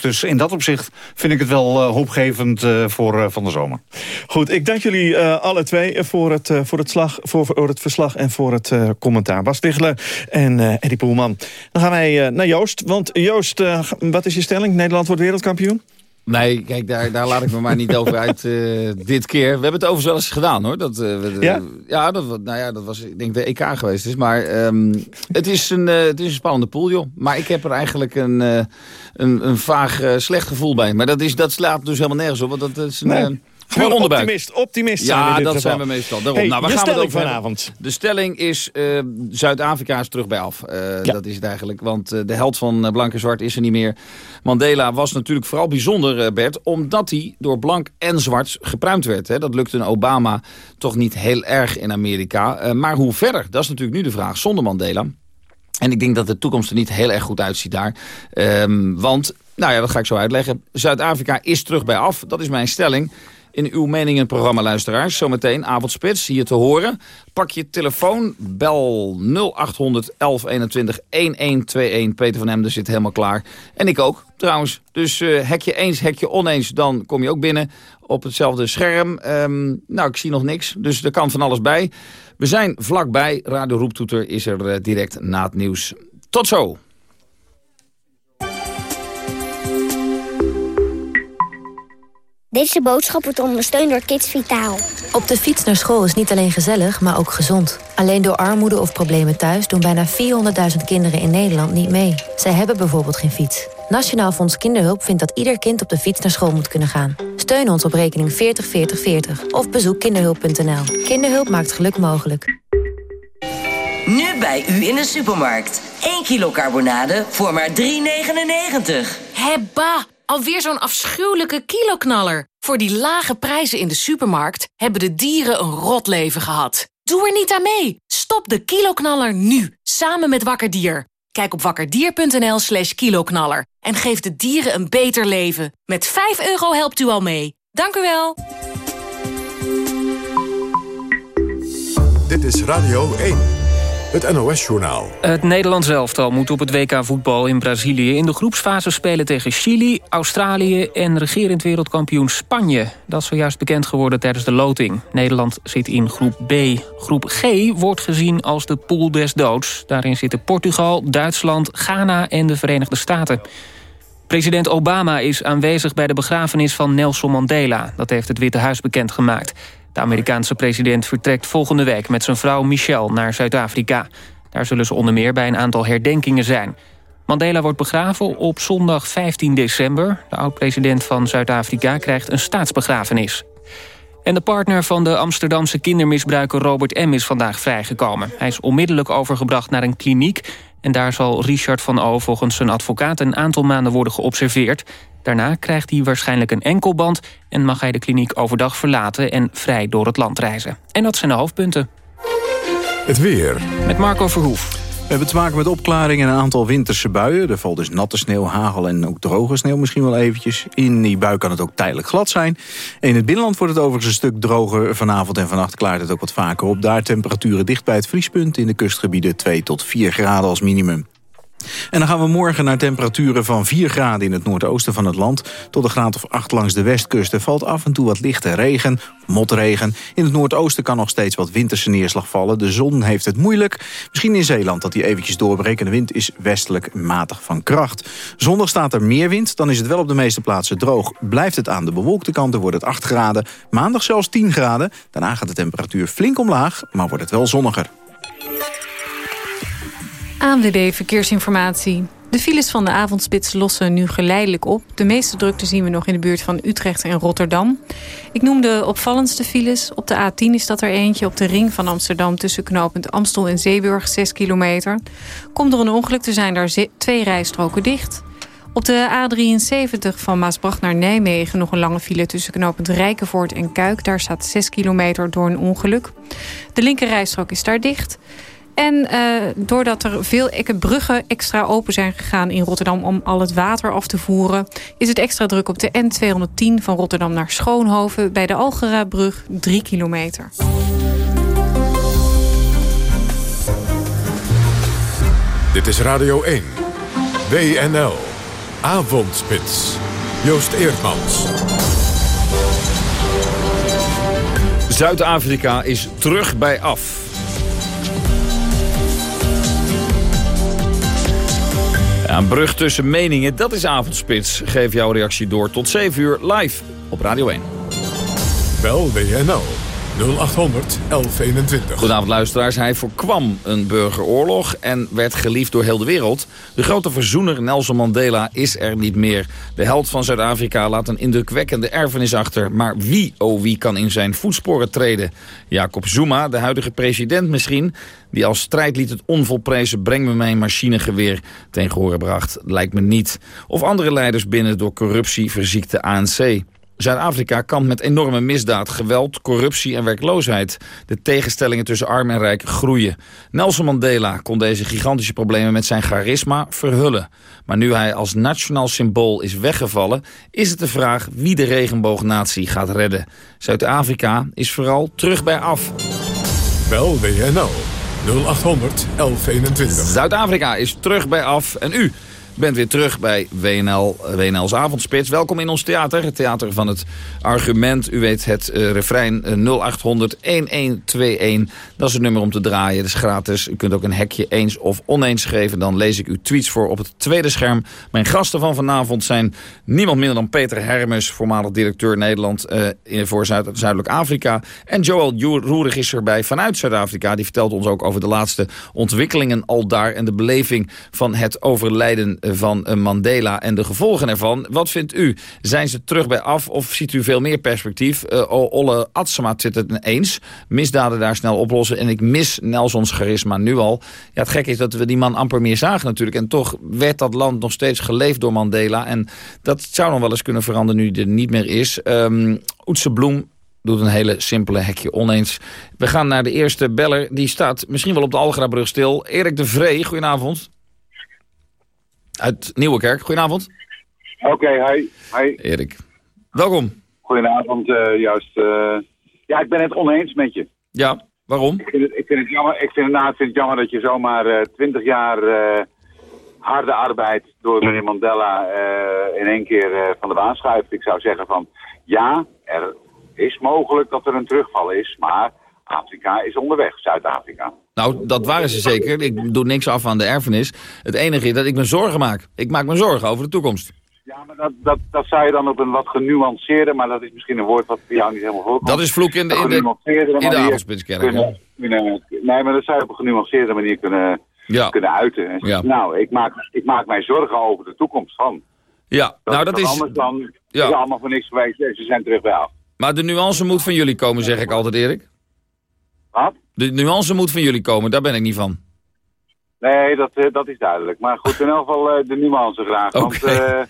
Dus in dat opzicht vind ik het wel uh, hoopgevend uh, voor uh, Van de Zomer. Goed, ik dank jullie alle twee voor het, voor, het slag, voor, voor het verslag en voor het commentaar. Bas Tichler en Eddie Poelman. Dan gaan wij naar Joost. Want Joost, wat is je stelling? Nederland wordt wereldkampioen? Nee, kijk, daar, daar laat ik me maar niet over uit uh, dit keer. We hebben het overigens wel eens gedaan, hoor. Dat, uh, we, ja? ja, dat, nou ja, dat was, ik denk, de EK geweest is. Maar um, het, is een, uh, het is een spannende pool, joh. Maar ik heb er eigenlijk een, een, een vaag slecht gevoel bij. Maar dat, is, dat slaat dus helemaal nergens op. Want dat is een... Nee. Gewoon onderbuik. optimist, optimist zijn in Ja, dit dat geval. zijn we meestal. Daarom. Hey, nou, waar gaan we het over vanavond. hebben? De stelling is, eh, Zuid-Afrika is terug bij af. Eh, Dat is het eigenlijk, want eh, de held van Blank en Zwart is er niet meer. Mandela was natuurlijk vooral bijzonder, Bert... omdat hij door Blank en Zwart gepruimd werd. Hè. Dat lukte een Obama toch niet heel erg in Amerika. Maar hoe verder? Dat is natuurlijk nu de vraag, zonder Mandela... En ik denk dat de toekomst er niet heel erg goed uitziet daar. Ehm, want, nou ja, dat ga ik zo uitleggen. Zuid-Afrika is terug bij af. Dat is mijn stelling. In uw mening in het programma Luisteraars. Zometeen avondspits, hier te horen. Pak je telefoon, bel 0800 1121 1121. Peter van Hemden zit helemaal klaar. En ik ook, trouwens. Dus eh hek je eens, hek je oneens, dan kom je ook binnen op hetzelfde scherm. Ehm, nou, ik zie nog niks, dus er kan van alles bij. We zijn vlakbij. Radio Roeptoeter is er eh, direct na het nieuws. Tot zo. Deze boodschap wordt ondersteund door Kids Vitaal. Op de fiets naar school is niet alleen gezellig, maar ook gezond. Alleen door armoede of problemen thuis doen bijna 400.000 kinderen in Nederland niet mee. Zij hebben bijvoorbeeld geen fiets. Nationaal Fonds Kinderhulp vindt dat ieder kind op de fiets naar school moet kunnen gaan. Steun ons op rekening 404040 of bezoek kinderhulp.nl. Kinderhulp maakt geluk mogelijk. Nu bij u in de supermarkt. 1 kilo carbonade voor maar 3,99. Hebba, alweer zo'n afschuwelijke kiloknaller. Voor die lage prijzen in de supermarkt hebben de dieren een rot leven gehad. Doe er niet aan mee. Stop de kiloknaller nu, samen met Wakkerdier. Kijk op wakkerdier.nl slash kiloknaller en geef de dieren een beter leven. Met 5 euro helpt u al mee. Dank u wel. Dit is Radio 1, het NOS-journaal. Het Nederlands elftal moet op het WK voetbal in Brazilië... in de groepsfase spelen tegen Chili, Australië... en regerend wereldkampioen Spanje. Dat is zojuist bekend geworden tijdens de loting. Nederland zit in groep B. Groep G wordt gezien als de pool des doods. Daarin zitten Portugal, Duitsland, Ghana en de Verenigde Staten. President Obama is aanwezig bij de begrafenis van Nelson Mandela. Dat heeft het Witte Huis bekendgemaakt. De Amerikaanse president vertrekt volgende week met zijn vrouw Michelle naar Zuid-Afrika. Daar zullen ze onder meer bij een aantal herdenkingen zijn. Mandela wordt begraven op zondag 15 december. De oud-president van Zuid-Afrika krijgt een staatsbegrafenis. En de partner van de Amsterdamse kindermisbruiker Robert M. is vandaag vrijgekomen. Hij is onmiddellijk overgebracht naar een kliniek... en daar zal Richard van O. volgens zijn advocaat een aantal maanden worden geobserveerd. Daarna krijgt hij waarschijnlijk een enkelband... en mag hij de kliniek overdag verlaten en vrij door het land reizen. En dat zijn de hoofdpunten. Het weer. Met Marco Verhoef. We hebben te maken met opklaringen en een aantal winterse buien. Er valt dus natte sneeuw, hagel en ook droge sneeuw misschien wel eventjes. In die bui kan het ook tijdelijk glad zijn. En in het binnenland wordt het overigens een stuk droger. Vanavond en vannacht klaart het ook wat vaker op. Daar temperaturen dicht bij het vriespunt. In de kustgebieden 2 tot 4 graden als minimum. En dan gaan we morgen naar temperaturen van 4 graden in het noordoosten van het land... tot een graad of 8 langs de westkust. Er valt af en toe wat lichte regen, motregen. In het noordoosten kan nog steeds wat winterse neerslag vallen. De zon heeft het moeilijk. Misschien in Zeeland dat die eventjes doorbreken. De wind is westelijk matig van kracht. Zondag staat er meer wind, dan is het wel op de meeste plaatsen droog. Blijft het aan de bewolkte kant, dan wordt het 8 graden. Maandag zelfs 10 graden. Daarna gaat de temperatuur flink omlaag, maar wordt het wel zonniger. ANWB Verkeersinformatie. De files van de avondspits lossen nu geleidelijk op. De meeste drukte zien we nog in de buurt van Utrecht en Rotterdam. Ik noem de opvallendste files. Op de A10 is dat er eentje op de ring van Amsterdam... tussen knooppunt Amstel en Zeeburg, 6 kilometer. Komt door een ongeluk, er zijn daar twee rijstroken dicht. Op de A73 van Maasbracht naar Nijmegen... nog een lange file tussen knooppunt Rijkenvoort en Kuik. Daar staat 6 kilometer door een ongeluk. De linker rijstrook is daar dicht... En uh, doordat er veel bruggen extra open zijn gegaan in Rotterdam... om al het water af te voeren... is het extra druk op de N210 van Rotterdam naar Schoonhoven... bij de Algerabrug 3 kilometer. Dit is Radio 1. WNL. Avondspits. Joost Eerdmans. Zuid-Afrika is terug bij af. Een brug tussen meningen, dat is avondspits. Geef jouw reactie door tot 7 uur live op Radio 1. Bel WNL 0800 1121. Goedenavond luisteraars. Hij voorkwam een burgeroorlog en werd geliefd door heel de wereld. De grote verzoener Nelson Mandela is er niet meer. De held van Zuid-Afrika laat een indrukwekkende erfenis achter. Maar wie, oh wie, kan in zijn voetsporen treden? Jacob Zuma, de huidige president misschien... die als strijdlied het onvolprezen breng me mijn machinegeweer ten gehore bracht. Lijkt me niet. Of andere leiders binnen door corruptie verziekte ANC. Zuid-Afrika kampt met enorme misdaad, geweld, corruptie en werkloosheid. De tegenstellingen tussen arm en rijk groeien. Nelson Mandela kon deze gigantische problemen met zijn charisma verhullen. Maar nu hij als nationaal symbool is weggevallen... is het de vraag wie de regenboognatie gaat redden. Zuid-Afrika is vooral terug bij af. Bel WNL 0800 1121. Zuid-Afrika is terug bij af. En u bent weer terug bij WNL, WNL's Avondspits. Welkom in ons theater, het theater van het argument. U weet het uh, refrein uh, 0800-1121. Dat is het nummer om te draaien, dat is gratis. U kunt ook een hekje eens of oneens schrijven. Dan lees ik uw tweets voor op het tweede scherm. Mijn gasten van vanavond zijn niemand minder dan Peter Hermes... voormalig directeur Nederland uh, voor Zuid Zuidelijk Afrika. En Joel Roerig is erbij vanuit Zuid-Afrika. Die vertelt ons ook over de laatste ontwikkelingen al daar... en de beleving van het overlijden van Mandela en de gevolgen ervan. Wat vindt u? Zijn ze terug bij af of ziet u veel meer perspectief? Uh, Olle Atsema zit het eens. Misdaden daar snel oplossen. En ik mis Nelsons charisma nu al. Ja, het gekke is dat we die man amper meer zagen natuurlijk. En toch werd dat land nog steeds geleefd door Mandela. En dat zou nog wel eens kunnen veranderen nu hij er niet meer is. Um, Oetse Bloem doet een hele simpele hekje oneens. We gaan naar de eerste beller. Die staat misschien wel op de Algrabrug stil. Erik de Vree, goedenavond uit Nieuwekerk. Goedenavond. Oké, okay, hi. hi. Erik. Welkom. Goedenavond, uh, juist. Uh, ja, ik ben het oneens met je. Ja, waarom? Ik vind het, ik vind het jammer, ik vind het, nou, ik vind het jammer dat je zomaar twintig uh, jaar harde arbeid door meneer Mandela in één keer van de baan schuift. Ik zou zeggen van, ja, er is mogelijk dat er een terugval is, maar Afrika is onderweg, Zuid-Afrika. Nou, dat waren ze zeker. Ik doe niks af aan de erfenis. Het enige is dat ik me zorgen maak. Ik maak me zorgen over de toekomst. Ja, maar dat, dat, dat zou je dan op een wat genuanceerde, maar dat is misschien een woord wat voor jou niet helemaal voorkomt. Dat is vloek in de, in de, in de. Nee, maar dat zou je op een genuanceerde manier kunnen, ja. kunnen uiten. En ja. Nou, ik maak, ik maak mij zorgen over de toekomst van. Ja, dat nou dat is... Anders dan ja. is allemaal voor niks geweest ze zijn terug bij af. Maar de nuance moet van jullie komen, zeg ik altijd, Erik. Wat? De nuance moet van jullie komen, daar ben ik niet van. Nee, dat, uh, dat is duidelijk. Maar goed, in elk geval uh, de nuance graag. Okay. Want uh,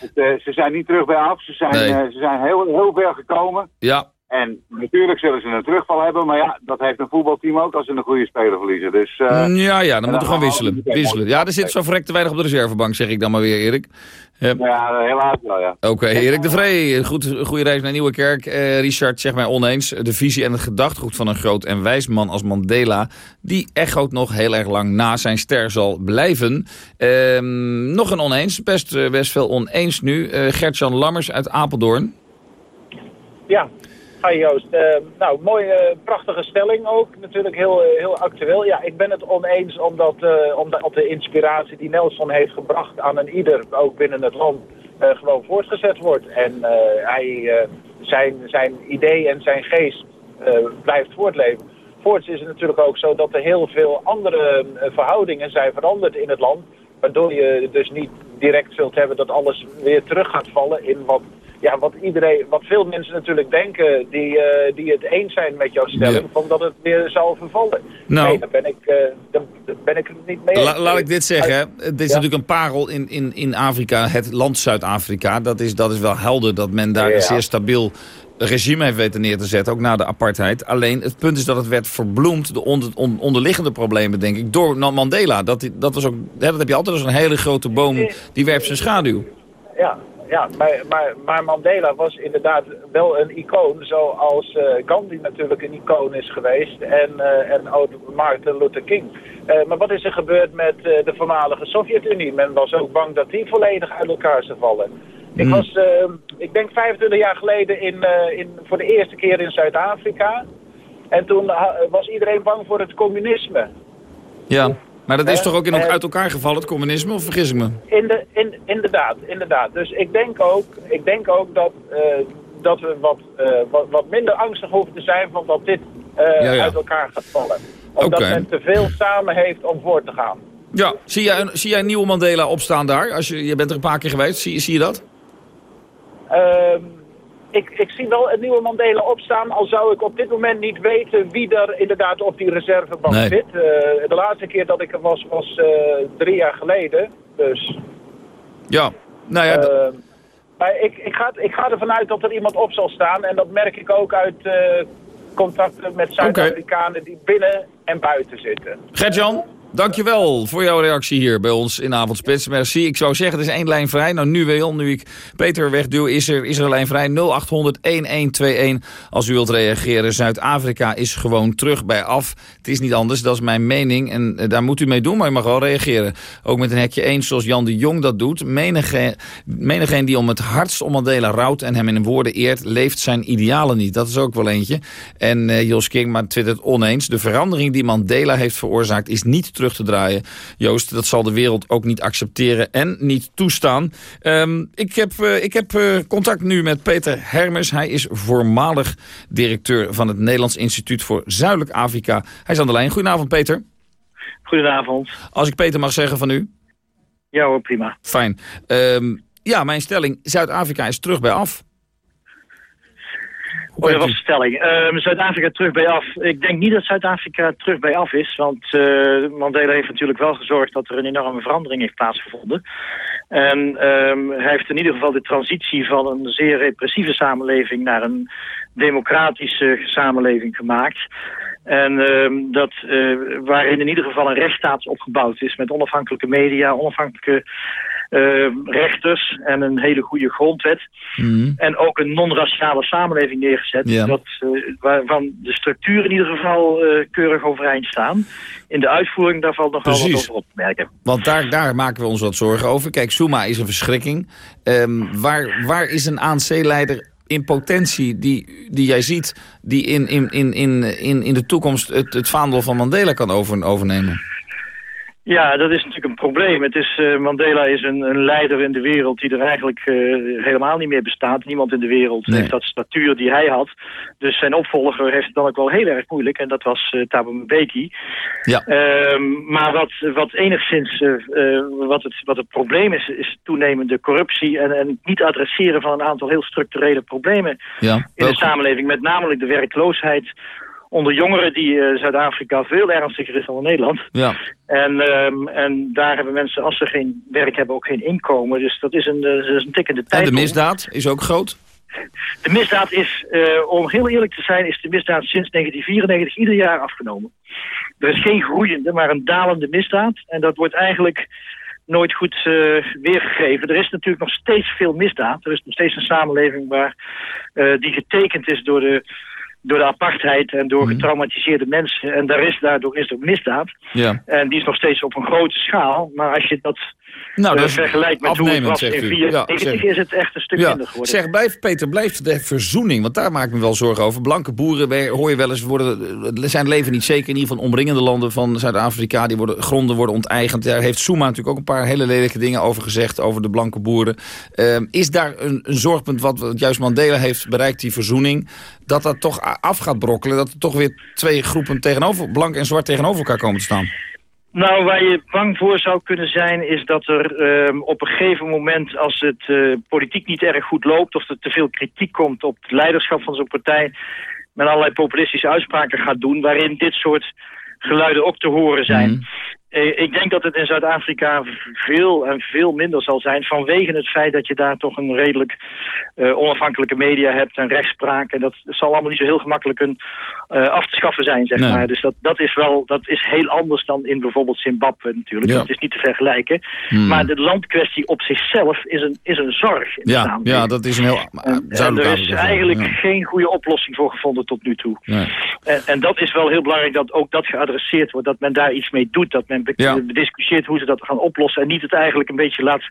het, ze zijn niet terug bij af. Ze zijn, nee. ze zijn heel, heel ver gekomen. Ja. En natuurlijk zullen ze een terugval hebben. Maar ja, dat heeft een voetbalteam ook als ze een goede speler verliezen. Dus, ja, ja, dan moeten we gewoon wisselen. wisselen. Ja, er zit zo verrekt te weinig op de reservebank, zeg ik dan maar weer, Erik. Ja, helaas wel, ja. Oké, okay, Erik de Vree, goed, goede reis naar Nieuwekerk. Uh, Richard, zeg mij oneens, de visie en het gedachtegoed van een groot en wijs man als Mandela... die echoot nog heel erg lang na zijn ster zal blijven. Uh, nog een oneens, best, best veel oneens nu. Uh, Gert-Jan Lammers uit Apeldoorn. Ja, Hi Joost. Uh, nou, mooie, uh, prachtige stelling ook. Natuurlijk heel, uh, heel actueel. Ja, ik ben het oneens omdat, omdat de inspiratie die Nelson heeft gebracht aan een ieder, ook binnen het land, gewoon voortgezet wordt. En hij, zijn, zijn idee en zijn geest blijft voortleven. Voorts is het natuurlijk ook zo dat er heel veel andere verhoudingen zijn veranderd in het land. Waardoor je dus niet direct zult hebben dat alles weer terug gaat vallen in wat ja, wat, iedereen, wat veel mensen natuurlijk denken die, uh, die het eens zijn met jouw stelling, ja. van dat het weer zal vervallen. Nou, nee, daar ben ik, uh, daar ben ik het niet mee eens. La, laat ik dit zeggen, het is ja. natuurlijk een parel in, in, in Afrika, het land Zuid-Afrika. Dat is, dat is wel helder dat men daar ja. een zeer stabiel regime heeft weten neer te zetten, ook na de apartheid. Alleen het punt is dat het werd verbloemd, de onder, on, onderliggende problemen, denk ik, door Mandela. Dat, dat, was ook, dat heb je altijd als een hele grote boom, die werpt zijn schaduw. Ja, ja, maar, maar, maar, Mandela was inderdaad wel een icoon, zoals uh, Gandhi natuurlijk een icoon is geweest en, uh, en Martin Luther King. Uh, maar wat is er gebeurd met de voormalige Sovjet-Unie? Men was ook bang dat die volledig uit elkaar zou vallen. Mm. Ik was, ik denk 25 jaar geleden in, in, voor de eerste keer in Zuid-Afrika. En toen was iedereen bang voor het communisme. Ja. Maar dat is toch ook in, uit elkaar gevallen, het communisme, of vergis ik me? In de, in, inderdaad, inderdaad. Dus ik denk ook, ik denk ook dat uh, dat we wat, eh, wat, wat minder angstig hoeven te zijn van dat dit eh, Ja, ja. uit elkaar gaat vallen. Omdat Oké. men te veel samen heeft om voor te gaan. Ja, zie jij, een- zie jij nieuwe Mandela opstaan daar? Als je, je bent er een paar keer geweest, zie, zie je dat? Ehm, ik, ik zie wel een nieuwe Mandela opstaan, al zou ik op dit moment niet weten wie er inderdaad op die reservebank Nee. zit. Eh, de laatste keer dat ik er was, was eh, drie jaar geleden. Dus, Ja, nou ja, ehm, maar ik, ik, ga, ik ga ervan uit dat er iemand op zal staan. En dat merk ik ook uit eh, contacten met Zuid-Afrikanen die binnen en buiten zitten. Gert-Jan, dankjewel voor jouw reactie hier bij ons in Avondspits. Merci. Ik zou zeggen, er is één lijn vrij. Nou, nu wel, nu ik Peter wegduw, is er, is er een lijn vrij. 0800-1121 als u wilt reageren. Zuid-Afrika is gewoon terug bij af. Het is niet anders, dat is mijn mening. En eh, daar moet u mee doen, maar u mag wel reageren. Ook met een hekje eens, zoals Jan de Jong dat doet. Menige, menigeen die om het hardst om Mandela rouwt en hem in woorden eert... leeft zijn idealen niet. Dat is ook wel eentje. En eh, Jos King maar twittert oneens. De verandering die Mandela heeft veroorzaakt is niet terug te draaien. Joost, dat zal de wereld ook niet accepteren en niet toestaan. Ehm, ik heb, eh, ik heb eh, contact nu met Peter Hermes. Hij is voormalig directeur van het Nederlands Instituut voor Zuidelijk Afrika. Hij is aan de lijn. Goedenavond, Peter. Goedenavond. Als ik Peter mag zeggen van u. Ja hoor, prima. Fijn. Ehm, ja, mijn stelling, Zuid-Afrika is terug bij af. Oh, dat was de stelling. Ehm, Zuid-Afrika terug bij af. Ik denk niet dat Zuid-Afrika terug bij af is. Want eh, Mandela heeft natuurlijk wel gezorgd dat er een enorme verandering heeft plaatsgevonden. En ehm, hij heeft in ieder geval de transitie van een zeer repressieve samenleving naar een democratische samenleving gemaakt. En ehm, dat, eh, waarin in ieder geval een rechtsstaat opgebouwd is met onafhankelijke media, onafhankelijke rechters en een hele goede grondwet. En ook een non-raciale samenleving neergezet. Ja. Dat, eh, waarvan de structuren in ieder geval eh, keurig overeind staan. In de uitvoering daar valt nog wel wat over op te merken. Want daar, daar maken we ons wat zorgen over. Kijk, Suma is een verschrikking. Ehm, waar, waar is een ANC-leider in potentie die, die jij ziet... die in, in, in, in, in, in de toekomst het, het vaandel van Mandela kan over, overnemen? Ja, dat is natuurlijk een probleem. Het is, eh, Mandela is een, een leider in de wereld die er eigenlijk eh, helemaal niet meer bestaat. Niemand in de wereld Nee. heeft dat statuur die hij had. Dus zijn opvolger heeft het dan ook wel heel erg moeilijk. En dat was eh Thabo Mbeki. Ja. Ehm, maar wat, wat enigszins wat, het, wat het probleem is, is toenemende corruptie en, en het niet adresseren van een aantal heel structurele problemen Ja, in de samenleving. Met namelijk de werkloosheid onder jongeren die eh, Zuid-Afrika veel ernstiger is dan in Nederland. Ja. En, ehm, en daar hebben mensen, als ze geen werk hebben, ook geen inkomen. Dus dat is een, eh, dat is een tikkende tijd. En de misdaad is ook groot? De misdaad is, eh, om heel eerlijk te zijn, is de misdaad sinds 1994 ieder jaar afgenomen. Er is geen groeiende, maar een dalende misdaad. En dat wordt eigenlijk nooit goed weergegeven. Er is natuurlijk nog steeds veel misdaad. Er is nog steeds een samenleving waar, die getekend is door de, door de apartheid en door getraumatiseerde mensen. En daar is, daardoor is er misdaad. Ja. En die is nog steeds op een grote schaal. Maar als je dat, Nou, eh, dat is vergelijkt met hoe het was in zegt u. 1994, Ja, is het echt een stuk Ja, minder geworden. zeg, blijf, Peter, blijft de verzoening, want daar maak ik me wel zorgen over. Blanke boeren, hoor je wel eens, worden, zijn leven niet zeker. In ieder geval omringende landen van Zuid-Afrika, die worden, gronden worden onteigend. Daar heeft Suma natuurlijk ook een paar hele lelijke dingen over gezegd, over de blanke boeren. Ehm, is daar een, een zorgpunt wat, wat juist Mandela heeft bereikt, die verzoening, dat dat toch af gaat brokkelen? Dat er toch weer twee groepen tegenover, blank en zwart tegenover elkaar komen te staan? Nou, waar je bang voor zou kunnen zijn, is dat er ehm, op een gegeven moment, als het eh, politiek niet erg goed loopt, of er te veel kritiek komt op het leiderschap van zo'n partij, met allerlei populistische uitspraken gaat doen, waarin dit soort geluiden ook te horen zijn. Eh, ik denk dat het in Zuid-Afrika veel en veel minder zal zijn vanwege het feit dat je daar toch een redelijk eh, onafhankelijke media hebt en rechtspraak. En dat zal allemaal niet zo heel gemakkelijk een, eh, af te schaffen zijn, zeg Nee. maar. Dus dat, dat is wel dat is heel anders dan in bijvoorbeeld Zimbabwe natuurlijk. Ja. Dat is niet te vergelijken. Hmm. Maar de landkwestie op zichzelf is een, is een zorg. In Ja, ja, dat is een heel En, er is eigenlijk Ja. geen goede oplossing voor gevonden tot nu toe. Nee. En, en dat is wel heel belangrijk dat ook dat geadresseerd wordt. Dat men daar iets mee doet. Dat men be- Ja. bediscussieert hoe ze dat gaan oplossen. En niet het eigenlijk een beetje laat,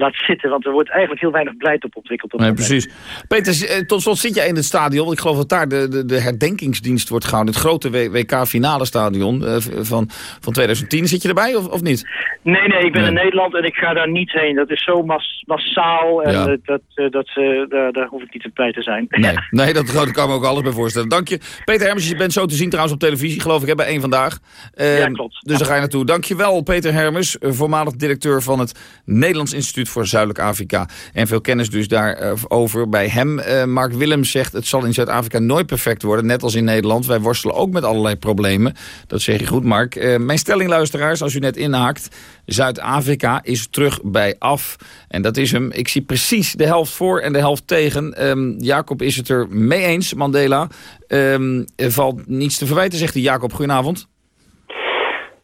laat zitten. Want er wordt eigenlijk heel weinig beleid op ontwikkeld. Op Nee, precies. Peter, eh, tot slot zit jij in het stadion. Ik geloof dat daar de, de, de herdenkingsdienst wordt gehouden. Het grote WK-finale stadion eh, van, van 2010. Zit je erbij of, of niet? Nee, nee, ik ben Nee. in Nederland en ik ga daar niet heen. Dat is zo mas- massaal en Ja. eh, dat, dat, eh, daar, daar hoef ik niet bij te zijn. Nee, [LAUGHS] nee dat, dat kan me ook alles bij voorstellen. Dank je. Peter Hermens, je bent zo te zien trouwens op televisie, geloof ik, hè, bij één vandaag. Ehm, Ja, klopt. Dus daar ga je naartoe. Dank je wel, Peter Hermens, eh, voormalig directeur van het Nederlands Instituut voor Zuidelijk Afrika. En veel kennis dus daarover bij hem. Eh, Mark Willems zegt, het zal in Zuid-Afrika nooit perfect worden, net als in Nederland. Wij worstelen ook met allerlei problemen. Dat zeg je goed, Mark. Eh, mijn stelling, luisteraars, als u net inhaakt, Zuid-Afrika is terug bij af. En dat is hem. Ik zie precies de helft voor en de helft tegen. Ehm, Jacob is het er mee eens, Mandela. Ehm, er valt niets te verwijten, zegt hij. Jacob, goedenavond.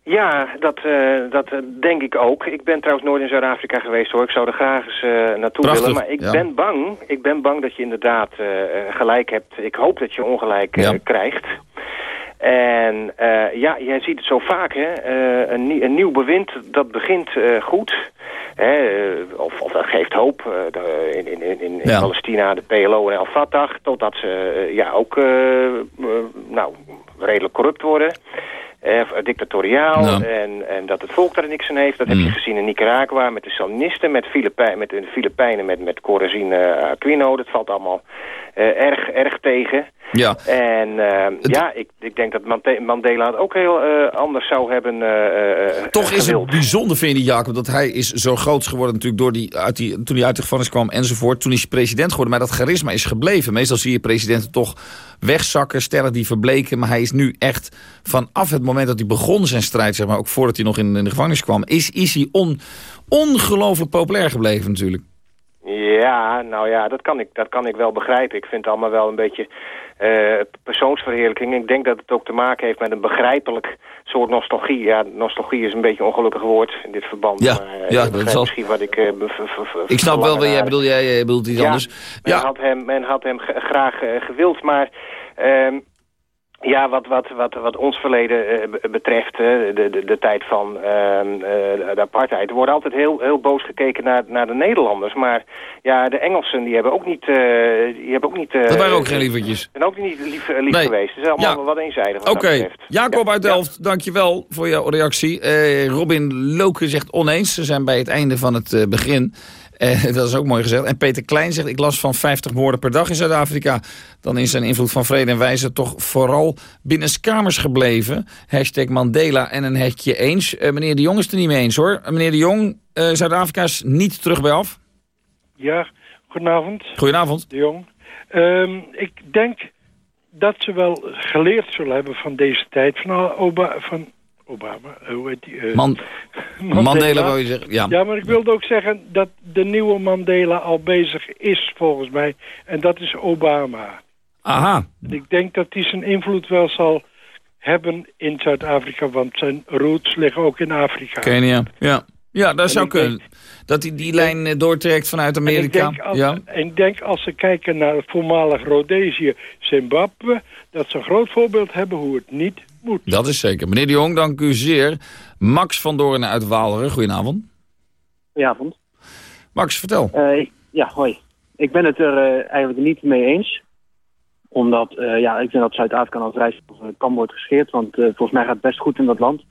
Ja, dat, eh, dat eh, denk ik ook. Ik ben trouwens nooit in Zuid-Afrika geweest hoor. Ik zou er graag eens eh, naartoe Prachtig, willen. Maar ik ja. ben bang. Ik ben bang dat je inderdaad gelijk hebt. Ik hoop dat je ongelijk Ja. krijgt. En ja, jij ziet het zo vaak, hè. Een, een nieuw bewind, dat begint goed. Hè, of, of dat geeft hoop. in in, in, in Ja. Palestina, de PLO en Al-Fatah. Totdat ze ja, ook nou, redelijk corrupt worden. Eh, dictatoriaal. En, en dat het volk daar niks aan heeft. Dat heb Mm. je gezien in Nicaragua met de Sandinisten. Met, Filipij met de Filipijnen, met, met Corazine Aquino. Dat valt allemaal eh, erg, erg tegen. Ja. En eh, ja, ik, ik denk dat Mandela het ook heel eh, anders zou hebben eh, Toch is gewild. het bijzonder, vind ik, Jacob, dat hij is zo groot geworden natuurlijk door die, uit die, toen hij uit de gevangenis kwam enzovoort. Toen is hij president geworden, maar dat charisma is gebleven. Meestal zie je presidenten toch wegzakken, sterren die verbleken. Maar hij is nu echt vanaf het moment dat hij begon zijn strijd, zeg maar, ook voordat hij nog in, in de gevangenis kwam, is, is hij on, ongelooflijk populair gebleven natuurlijk. Ja, nou ja, dat kan, ik, dat kan ik wel begrijpen. Ik vind het allemaal wel een beetje eh, persoonsverheerlijking. Ik denk dat het ook te maken heeft met een begrijpelijk soort nostalgie. Ja, nostalgie is een beetje een ongelukkig woord in dit verband. Ja, maar, eh, ja, dat zal- misschien wat ik... eh, Ik snap wel wat jij bedoelt. Jij, bedoelt iets Ja, anders. Men, Ja, had hem, men had hem graag gewild, maar... ehm, ja, wat, wat, wat, wat ons verleden eh, be- betreft, de, de, de tijd van ehm, eh, de apartheid, er wordt altijd heel, heel boos gekeken naar, naar de Nederlanders. Maar ja, de Engelsen die hebben ook niet... eh, die hebben ook niet eh, dat waren ook geen lievertjes. zijn ook niet lief, lief Nee. geweest. Het is allemaal Ja. wat eenzijdig Oké. Jacob uit Delft, dankjewel voor jouw reactie. Robin Loke zegt oneens. Ze zijn bij het einde van het begin. Eh, [LAUGHS] dat is ook mooi gezegd. En Peter Klein zegt, ik las van 50 moorden per dag in Zuid-Afrika. Dan is zijn invloed van vrede en wijze toch vooral binnenskamers gebleven. Hashtag Mandela en een hekje eens. Eh, meneer de Jong is het er niet mee eens hoor. Eh, meneer de Jong, Zuid-Afrika is niet terug bij af. Ja, goedenavond. Goedenavond. De Jong. Ehm, ik denk dat ze wel geleerd zullen hebben van deze tijd. Van, Oba, van Obama, eh, hoe heet die? eh, Man- [LAUGHS] Mandela wil je zeggen, ja. Ja, maar ik wilde ook zeggen dat de nieuwe Mandela al bezig is, volgens mij. En dat is Obama. Aha. En ik denk dat hij zijn invloed wel zal hebben in Zuid-Afrika, want zijn roots liggen ook in Afrika. Kenia, ja. Ja, dat En zou ik denk- kunnen. Dat hij die lijn eh, doortrekt vanuit En ik, Amerika. denk als, ja. en ik denk als ze kijken naar voormalig Rhodesië, Zimbabwe... dat ze een groot voorbeeld hebben hoe het niet moet. Dat is zeker. Meneer de Jong, dank u zeer. Max van Doorn uit Waalre, goedenavond. Goedenavond. Max, vertel. Eh, ja, hoi. Ik ben het er eh, eigenlijk niet mee eens. Omdat, eh, ja, ik vind dat Zuid-Afrika al vrij snel van de kam wordt gescheerd. Want eh, volgens mij gaat het best goed in dat land.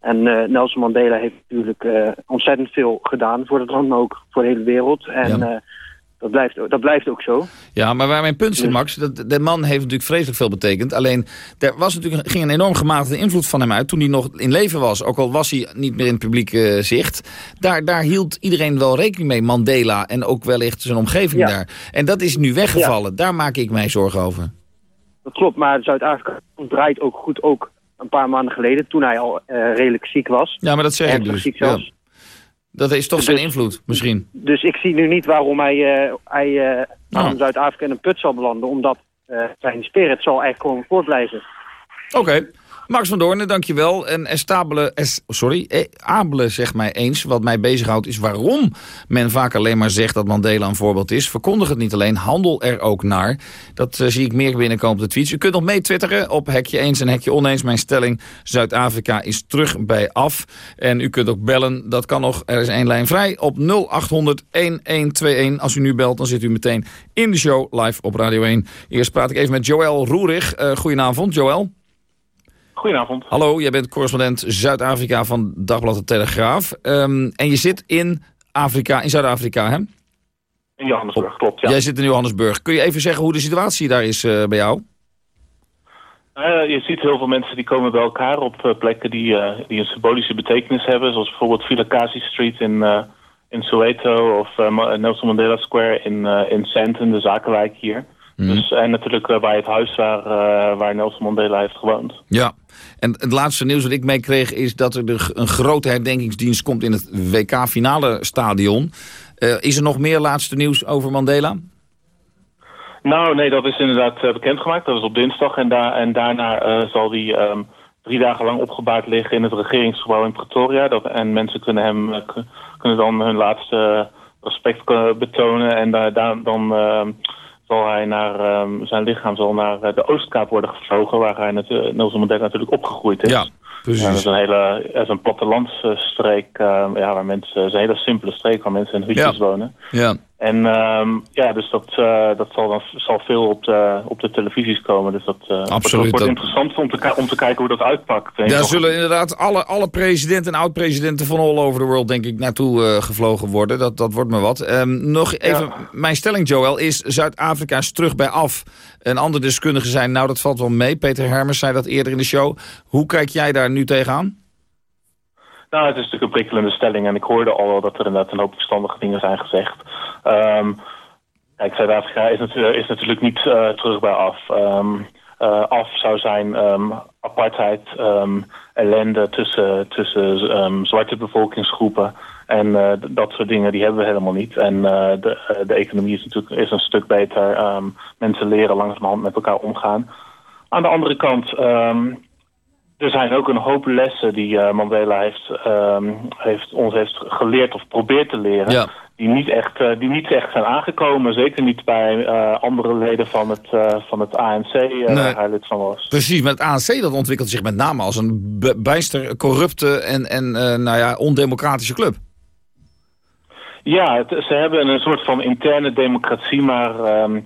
En eh, Nelson Mandela heeft natuurlijk eh, ontzettend veel gedaan voor het land, maar ook voor de hele wereld. En Ja. Dat, blijft, dat blijft ook zo. Ja, maar waar mijn punt zit, Max, dat, de man heeft natuurlijk vreselijk veel betekend. Alleen, er was natuurlijk, ging een enorm gematigde invloed van hem uit toen hij nog in leven was. Ook al was hij niet meer in het publiek eh, zicht. Daar, daar hield iedereen wel rekening mee, Mandela en ook wellicht zijn omgeving Ja. daar. En dat is nu weggevallen. Daar maak ik mij zorgen over. Dat klopt, maar Zuid-Afrika draait ook goed ook een paar maanden geleden... toen hij al eh, redelijk ziek was. Ja, maar dat zeg ik dus. ziek Ja. Dat is toch zijn Dus- invloed, misschien. Dus ik zie nu niet waarom hij, eh, hij Nou. aan Zuid-Afrika in een put zal belanden. Omdat eh, zijn spirit zal eigenlijk gewoon voortblijven. Oké. Max van Doornen, dankjewel. En Estabele, es, sorry, eh, Abele zegt mij eens, wat mij bezighoudt is waarom men vaak alleen maar zegt dat Mandela een voorbeeld is. Verkondig het niet alleen, handel er ook naar. Dat eh, zie ik meer binnenkomen op de tweets. U kunt nog mee twitteren op hekje eens en hekje oneens. Mijn stelling, Zuid-Afrika is terug bij af. En u kunt ook bellen, dat kan nog, er is één lijn vrij, op 0800 1121. Als u nu belt, dan zit u meteen in de show live op Radio 1. Eerst praat ik even met Joël Roerig. Uh, goedenavond, Joël. Goedenavond. Hallo, jij bent correspondent Zuid-Afrika van Dagblad de Telegraaf. Um, en je zit in Afrika, in Zuid-Afrika, hè? In Johannesburg, klopt, ja. Jij zit in Johannesburg. Kun je even zeggen hoe de situatie daar is uh, bij jou? Uh, je ziet heel veel mensen die komen bij elkaar op uh, plekken die, die een symbolische betekenis hebben. Zoals bijvoorbeeld Vilakazi Street in, in Soweto of Nelson Mandela Square in, in Sandton, de zakenwijk hier. Mm. Dus, en natuurlijk bij het huis waar, waar Nelson Mandela heeft gewoond. Ja, en het laatste nieuws wat ik meekreeg is dat er een grote herdenkingsdienst komt in het WK-finale stadion. is er nog meer laatste nieuws over Mandela? Nou, nee, dat is inderdaad uh, bekendgemaakt. Dat is op dinsdag. En, en daarna uh, zal die um, drie dagen lang opgebaard liggen in het regeringsgebouw in Pretoria. Dat, en mensen kunnen hem kunnen dan hun laatste respect betonen. En daar dan zal hij naar um, zijn lichaam zal naar de Oostkaap worden gevlogen, waar hij net, Nelson Mandela natuurlijk opgegroeid is. Ja. Precies. Ja, dat is een hele dat is een plattelandsstreek, ja, waar mensen, is een hele simpele streek waar mensen in hutjes ja. wonen. Ja. En um, ja, dus dat, uh, dat zal dan zal veel op de, op de televisies komen. Dus dat, uh, Absoluut, wordt dat... interessant om te, om te kijken hoe dat uitpakt. Daar ja, zullen inderdaad alle, alle presidenten en oud-presidenten van all over the world denk ik naartoe uh, gevlogen worden. Dat, dat wordt me wat. Um, nog even, ja. mijn stelling Joel is Zuid-Afrika is terug bij af. Een andere deskundige zijn, nou dat valt wel mee. Peter Hermers zei dat eerder in de show. Hoe kijk jij daar nu tegenaan? Nou, het is natuurlijk een prikkelende stelling. En ik hoorde al dat er inderdaad een hoop verstandige dingen zijn gezegd. Um, kijk, Zuid-Afrika is, is natuurlijk niet uh, terug bij af. Um, af zou zijn um, apartheid, ellende tussen, tussen zwarte bevolkingsgroepen. En uh, dat soort dingen, die hebben we helemaal niet. En de, de economie is natuurlijk is een stuk beter. mensen leren langzamerhand met elkaar omgaan. Aan de andere kant er zijn ook een hoop lessen die uh, Mandela heeft, um, heeft, ons heeft geleerd of probeert te leren. Ja. Die, niet echt, uh, die niet echt zijn aangekomen. Zeker niet bij uh, andere leden van het, van het ANC nee. waar hij lid van was. Precies, maar het ANC dat ontwikkelt zich met name als een bijster corrupte en, en nou ja, ondemocratische club. Ja, het, ze hebben een soort van interne democratie, maar... Um, uh,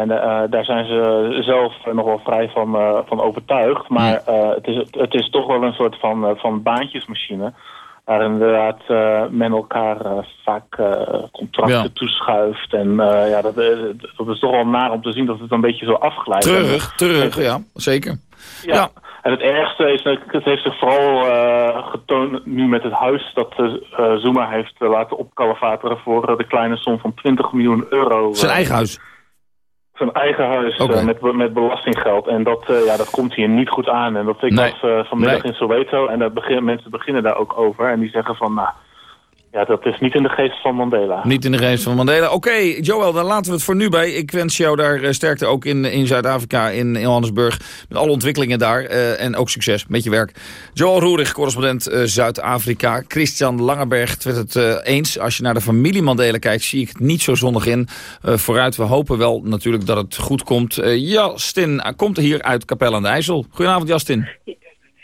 en uh, daar zijn ze zelf nog wel vrij van, uh, van overtuigd. Maar het, is, het is toch wel een soort van, van baantjesmachine. Waar inderdaad men elkaar vaak contracten ja. toeschuift. En ja, dat, dat is toch wel naar om te zien dat het een beetje zo afglijdt. Terug, terug, ja, zeker. Ja. ja. En het ergste is, het heeft zich vooral uh, getoond nu met het huis dat uh, Zuma heeft laten opkalefateren voor de kleine som van 20 miljoen euro. Zijn eigen huis? Zijn eigen huis okay. uh, met, met belastinggeld. En dat, uh, ja, dat komt hier niet goed aan. En dat ik nee. was uh, vanmiddag nee. in Soweto. En dat begin, mensen beginnen daar ook over. En die zeggen van, nou, ja, dat is niet in de geest van Mandela. Niet in de geest van Mandela. Oké, okay, Joel, dan laten we het voor nu bij. Ik wens jou daar sterkte ook in, in Zuid-Afrika, in Johannesburg. Met alle ontwikkelingen daar. en ook succes met je werk. Joel Roerig, correspondent Zuid-Afrika. Christian Langeberg werd het eens. Als je naar de familie Mandela kijkt, zie ik het niet zo zonnig in. vooruit, we hopen wel natuurlijk dat het goed komt. Justin komt hier uit Capelle aan de IJssel. Goedenavond, Justin.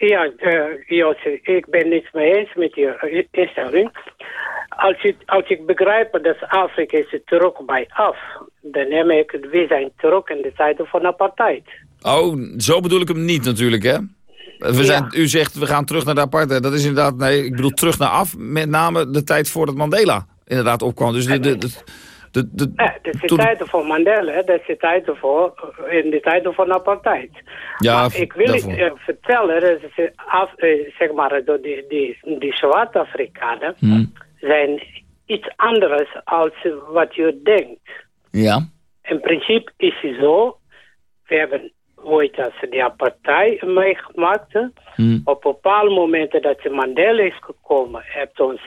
Ja, uh, Joost, ik ben het niet mee eens met je instelling. Als, je, als ik begrijp dat Afrika is terug bij af, dan neem ik het, we zijn terug in de tijd van apartheid. Oh, zo bedoel ik hem niet natuurlijk, hè? We zijn, ja. U zegt, we gaan terug naar de apartheid. Dat is inderdaad, nee, ik bedoel terug naar af, met name de tijd voordat Mandela inderdaad opkwam. Dus de, de, de, de, de, ja, dat is de tijd voor Mandela, dat is de tijd voor, in de tijd van apartheid. Ja, maar ik wil uh, vertellen, dat is, af, uh, zeg maar, die, die, die Zwart-Afrikanen hmm. Zijn iets anders als wat je denkt. Ja. In principe is het zo, we hebben ooit als de apartheid meegemaakt. Hmm. Op bepaalde momenten dat Mandela is gekomen, heeft ons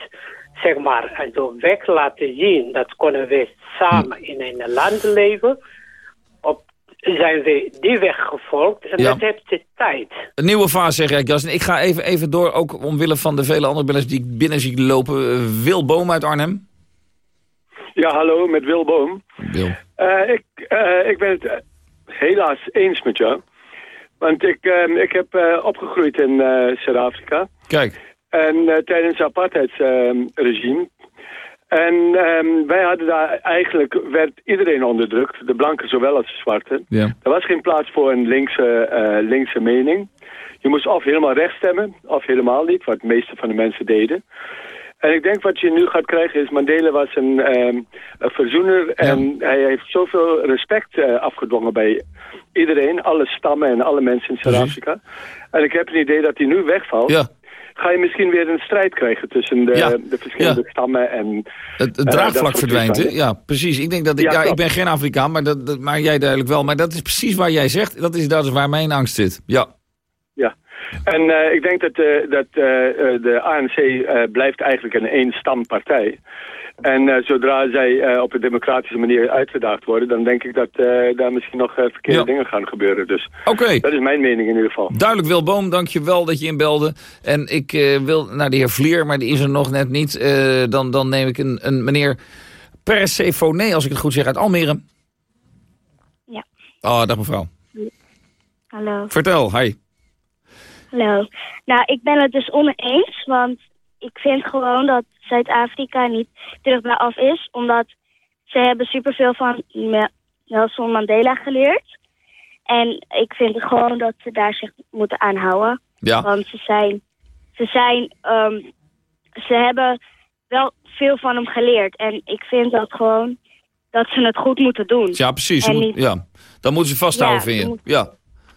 zeg maar, zo weg laten zien. Dat kunnen we samen in een land leven. Zijn we die weg gevolgd. En Ja. dat heeft de tijd. Een nieuwe fase, zeg ik, Justin. Ik ga even, even door, ook omwille van de vele andere bellers die ik binnen zie lopen. Eh, Wil Boom uit Arnhem. Ja, hallo, met Wil Boom. Wil. Eh, ik, eh, ik ben het helaas eens met jou. Want ik, ik heb eh, opgegroeid in eh, Zuid-Afrika. Kijk. En eh, tijdens het apartheidsregime. En ehm, wij hadden daar eigenlijk, werd iedereen onderdrukt. De blanken zowel als de zwarte. Ja. Er was geen plaats voor een linkse, eh, linkse mening. Je moest of helemaal rechts stemmen, of helemaal niet, wat de meeste van de mensen deden. En ik denk wat je nu gaat krijgen is, Mandela was een, ehm, een verzoener en hij heeft zoveel respect eh, afgedwongen bij iedereen, alle stammen en alle mensen in Zuid-Afrika. En ik heb het idee dat hij nu wegvalt. Ja. Ga je misschien weer een strijd krijgen tussen de, Ja. de verschillende Ja. stammen en... Het, eh, het draagvlak verdwijnt, hè? Ja, precies. Ik denk dat ik, Ja, ja, ik ben geen Afrikaan, maar, dat, dat- maar jij duidelijk wel. Maar dat is precies waar jij zegt. Dat is, dat is waar mijn angst zit. Ja. Ja. En eh, ik denk dat, eh, dat de ANC blijft eigenlijk een één-stampartij. En eh, zodra zij eh, op een democratische manier uitgedaagd worden... dan denk ik dat eh, daar misschien nog verkeerde Ja. dingen gaan gebeuren. Dus dat is mijn mening in ieder geval. Duidelijk, Wil Boom, dank je wel dat je inbelde. En ik eh, wil naar de heer Vlier, maar die is er nog net niet. Eh, dan, dan neem ik een, een meneer Persephone, als ik het goed zeg, uit Almere. Ja. Oh, dag mevrouw. Hallo. Vertel, hi. Hallo. Nou, ik ben het dus oneens, want ik vind gewoon dat Zuid-Afrika niet terug bij af is, omdat ze hebben superveel van Nelson Mandela geleerd. En ik vind gewoon dat ze daar zich moeten aanhouden. Ja. Want ze zijn, ze zijn, ehm, ze hebben wel veel van hem geleerd. En ik vind dat gewoon dat ze het goed moeten doen. Ja, precies. Niet- ja. Dan moeten ze vasthouden, Ja, vind je? moet- Ja.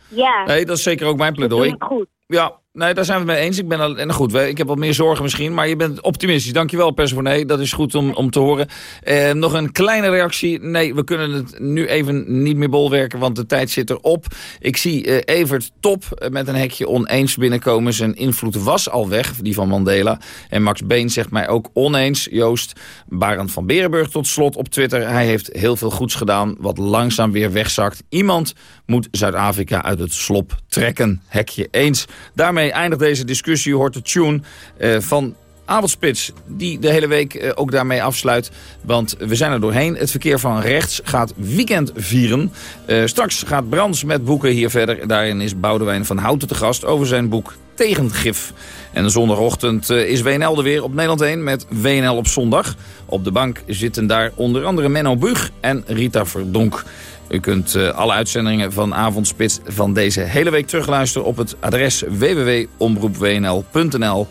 Ja. Nee, dat is zeker ook mijn pleidooi. het goed. Ja, nee, daar zijn we het mee eens. Ik ben al, en goed, ik heb wat meer zorgen misschien, maar je bent optimistisch. Dankjewel, Persephone. Dat is goed om, om te horen. Eh, nog een kleine reactie. Nee, we kunnen het nu even niet meer bolwerken, want de tijd zit erop. Ik zie eh, Evert Top eh, met een hekje oneens binnenkomen. Zijn invloed was al weg, die van Mandela. En Max Been zegt mij ook oneens. Joost Barend van Berenburg tot slot op Twitter. Hij heeft heel veel goeds gedaan, wat langzaam weer wegzakt. Iemand moet Zuid-Afrika uit het slop trekken. Hekje eens. Daarmee eindigt deze discussie. U hoort de tune eh, van Avondspits, die de hele week eh, ook daarmee afsluit. Want we zijn er doorheen. Het verkeer van rechts gaat weekend vieren. Eh, straks gaat Brands met boeken hier verder. Daarin is Boudewijn van Houten te gast over zijn boek Tegengif. En zondagochtend is WNL er weer op Nederland 1 met WNL op zondag. Op de bank zitten daar onder andere Menno Bug en Rita Verdonk. U kunt eh, alle uitzendingen van Avondspits van deze hele week terugluisteren op het adres www.omroepwnl.nl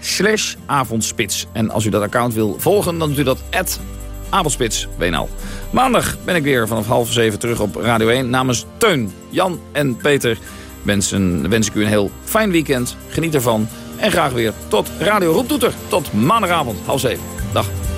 slash avondspits. En als u dat account wil volgen, dan doet u dat at. Maandag ben ik weer vanaf half zeven terug op Radio 1 namens Teun, Jan en Peter. Wens ik u een heel fijn weekend. Geniet ervan. En graag weer tot Radio Roeptoeter. Tot maandagavond, half zeven. Dag.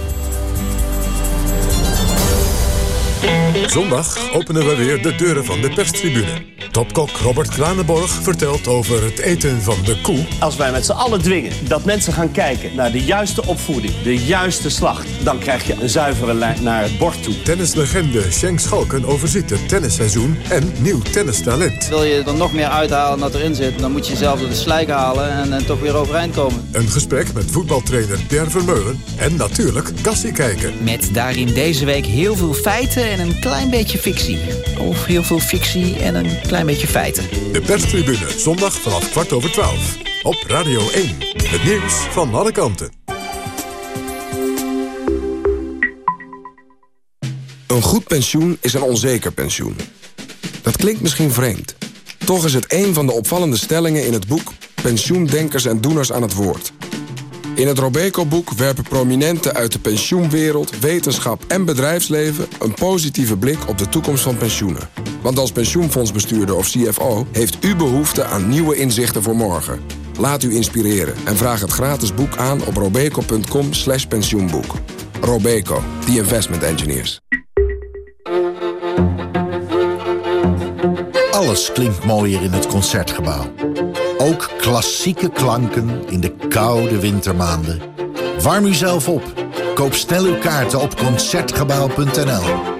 Zondag openen we weer de deuren van de perstribune. Topkok Robert Kranenborg vertelt over het eten van de koe. Als wij met z'n allen dwingen dat mensen gaan kijken naar de juiste opvoeding, de juiste slacht, dan krijg je een zuivere lijn naar het bord toe. Tennislegende Schenk Schalken overziet het tennisseizoen en nieuw tennistalent. Wil je er nog meer uithalen dan dat erin zit, dan moet je door de slijk halen en, en toch weer overeind komen. Een gesprek met voetbaltrainer Pierre Vermeulen en natuurlijk Kassie kijken. Met daarin deze week heel veel feiten en een klein beetje fictie. Of heel veel fictie en een klein beetje feiten. De perstribune, zondag vanaf kwart over twaalf. Op Radio 1. Het nieuws van alle kanten. Een goed pensioen is een onzeker pensioen. Dat klinkt misschien vreemd. Toch is het een van de opvallende stellingen in het boek... Pensioendenkers en Doeners aan het Woord. In het Robeco-boek werpen prominenten uit de pensioenwereld... wetenschap en bedrijfsleven een positieve blik op de toekomst van pensioenen. Want als pensioenfondsbestuurder of CFO... heeft u behoefte aan nieuwe inzichten voor morgen. Laat u inspireren en vraag het gratis boek aan op robeco.com slash pensioenboek. Robeco, the investment engineers. Alles klinkt mooier in het Concertgebouw. Ook klassieke klanken in de koude wintermaanden. Warm u zelf op. Koop snel uw kaarten op Concertgebouw.nl.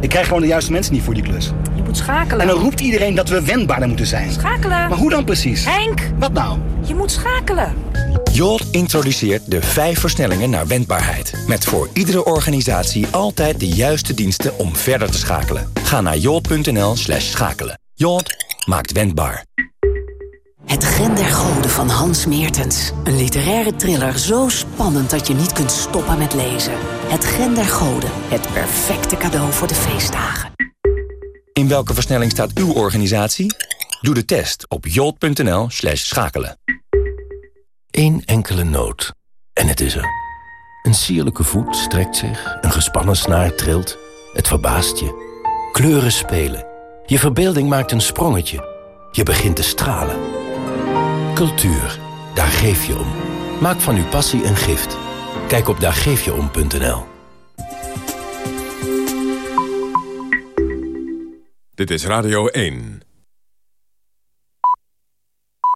Ik krijg gewoon de juiste mensen niet voor die klus. Je moet schakelen. En dan roept iedereen dat we wendbaarder moeten zijn. Schakelen. Maar hoe dan precies? Henk! Wat nou? Je moet schakelen. Jolt introduceert de vijf versnellingen naar wendbaarheid. Met voor iedere organisatie altijd de juiste diensten om verder te schakelen. Ga naar jolt.nl slash schakelen. Jolt maakt wendbaar. Het Gen der Goden van Hans Meertens. Een literaire thriller zo spannend dat je niet kunt stoppen met lezen. Het Gen der Goden. Het perfecte cadeau voor de feestdagen. In welke versnelling staat uw organisatie? Doe de test op jolt.nl slash schakelen. Eén enkele noot. En het is er. Een sierlijke voet strekt zich, een gespannen snaar trilt. Het verbaast je. Kleuren spelen. Je verbeelding maakt een sprongetje. Je begint te stralen. Cultuur, daar geef je om. Maak van uw passie een gift. Kijk op daargeefjeom.nl Dit is Radio 1.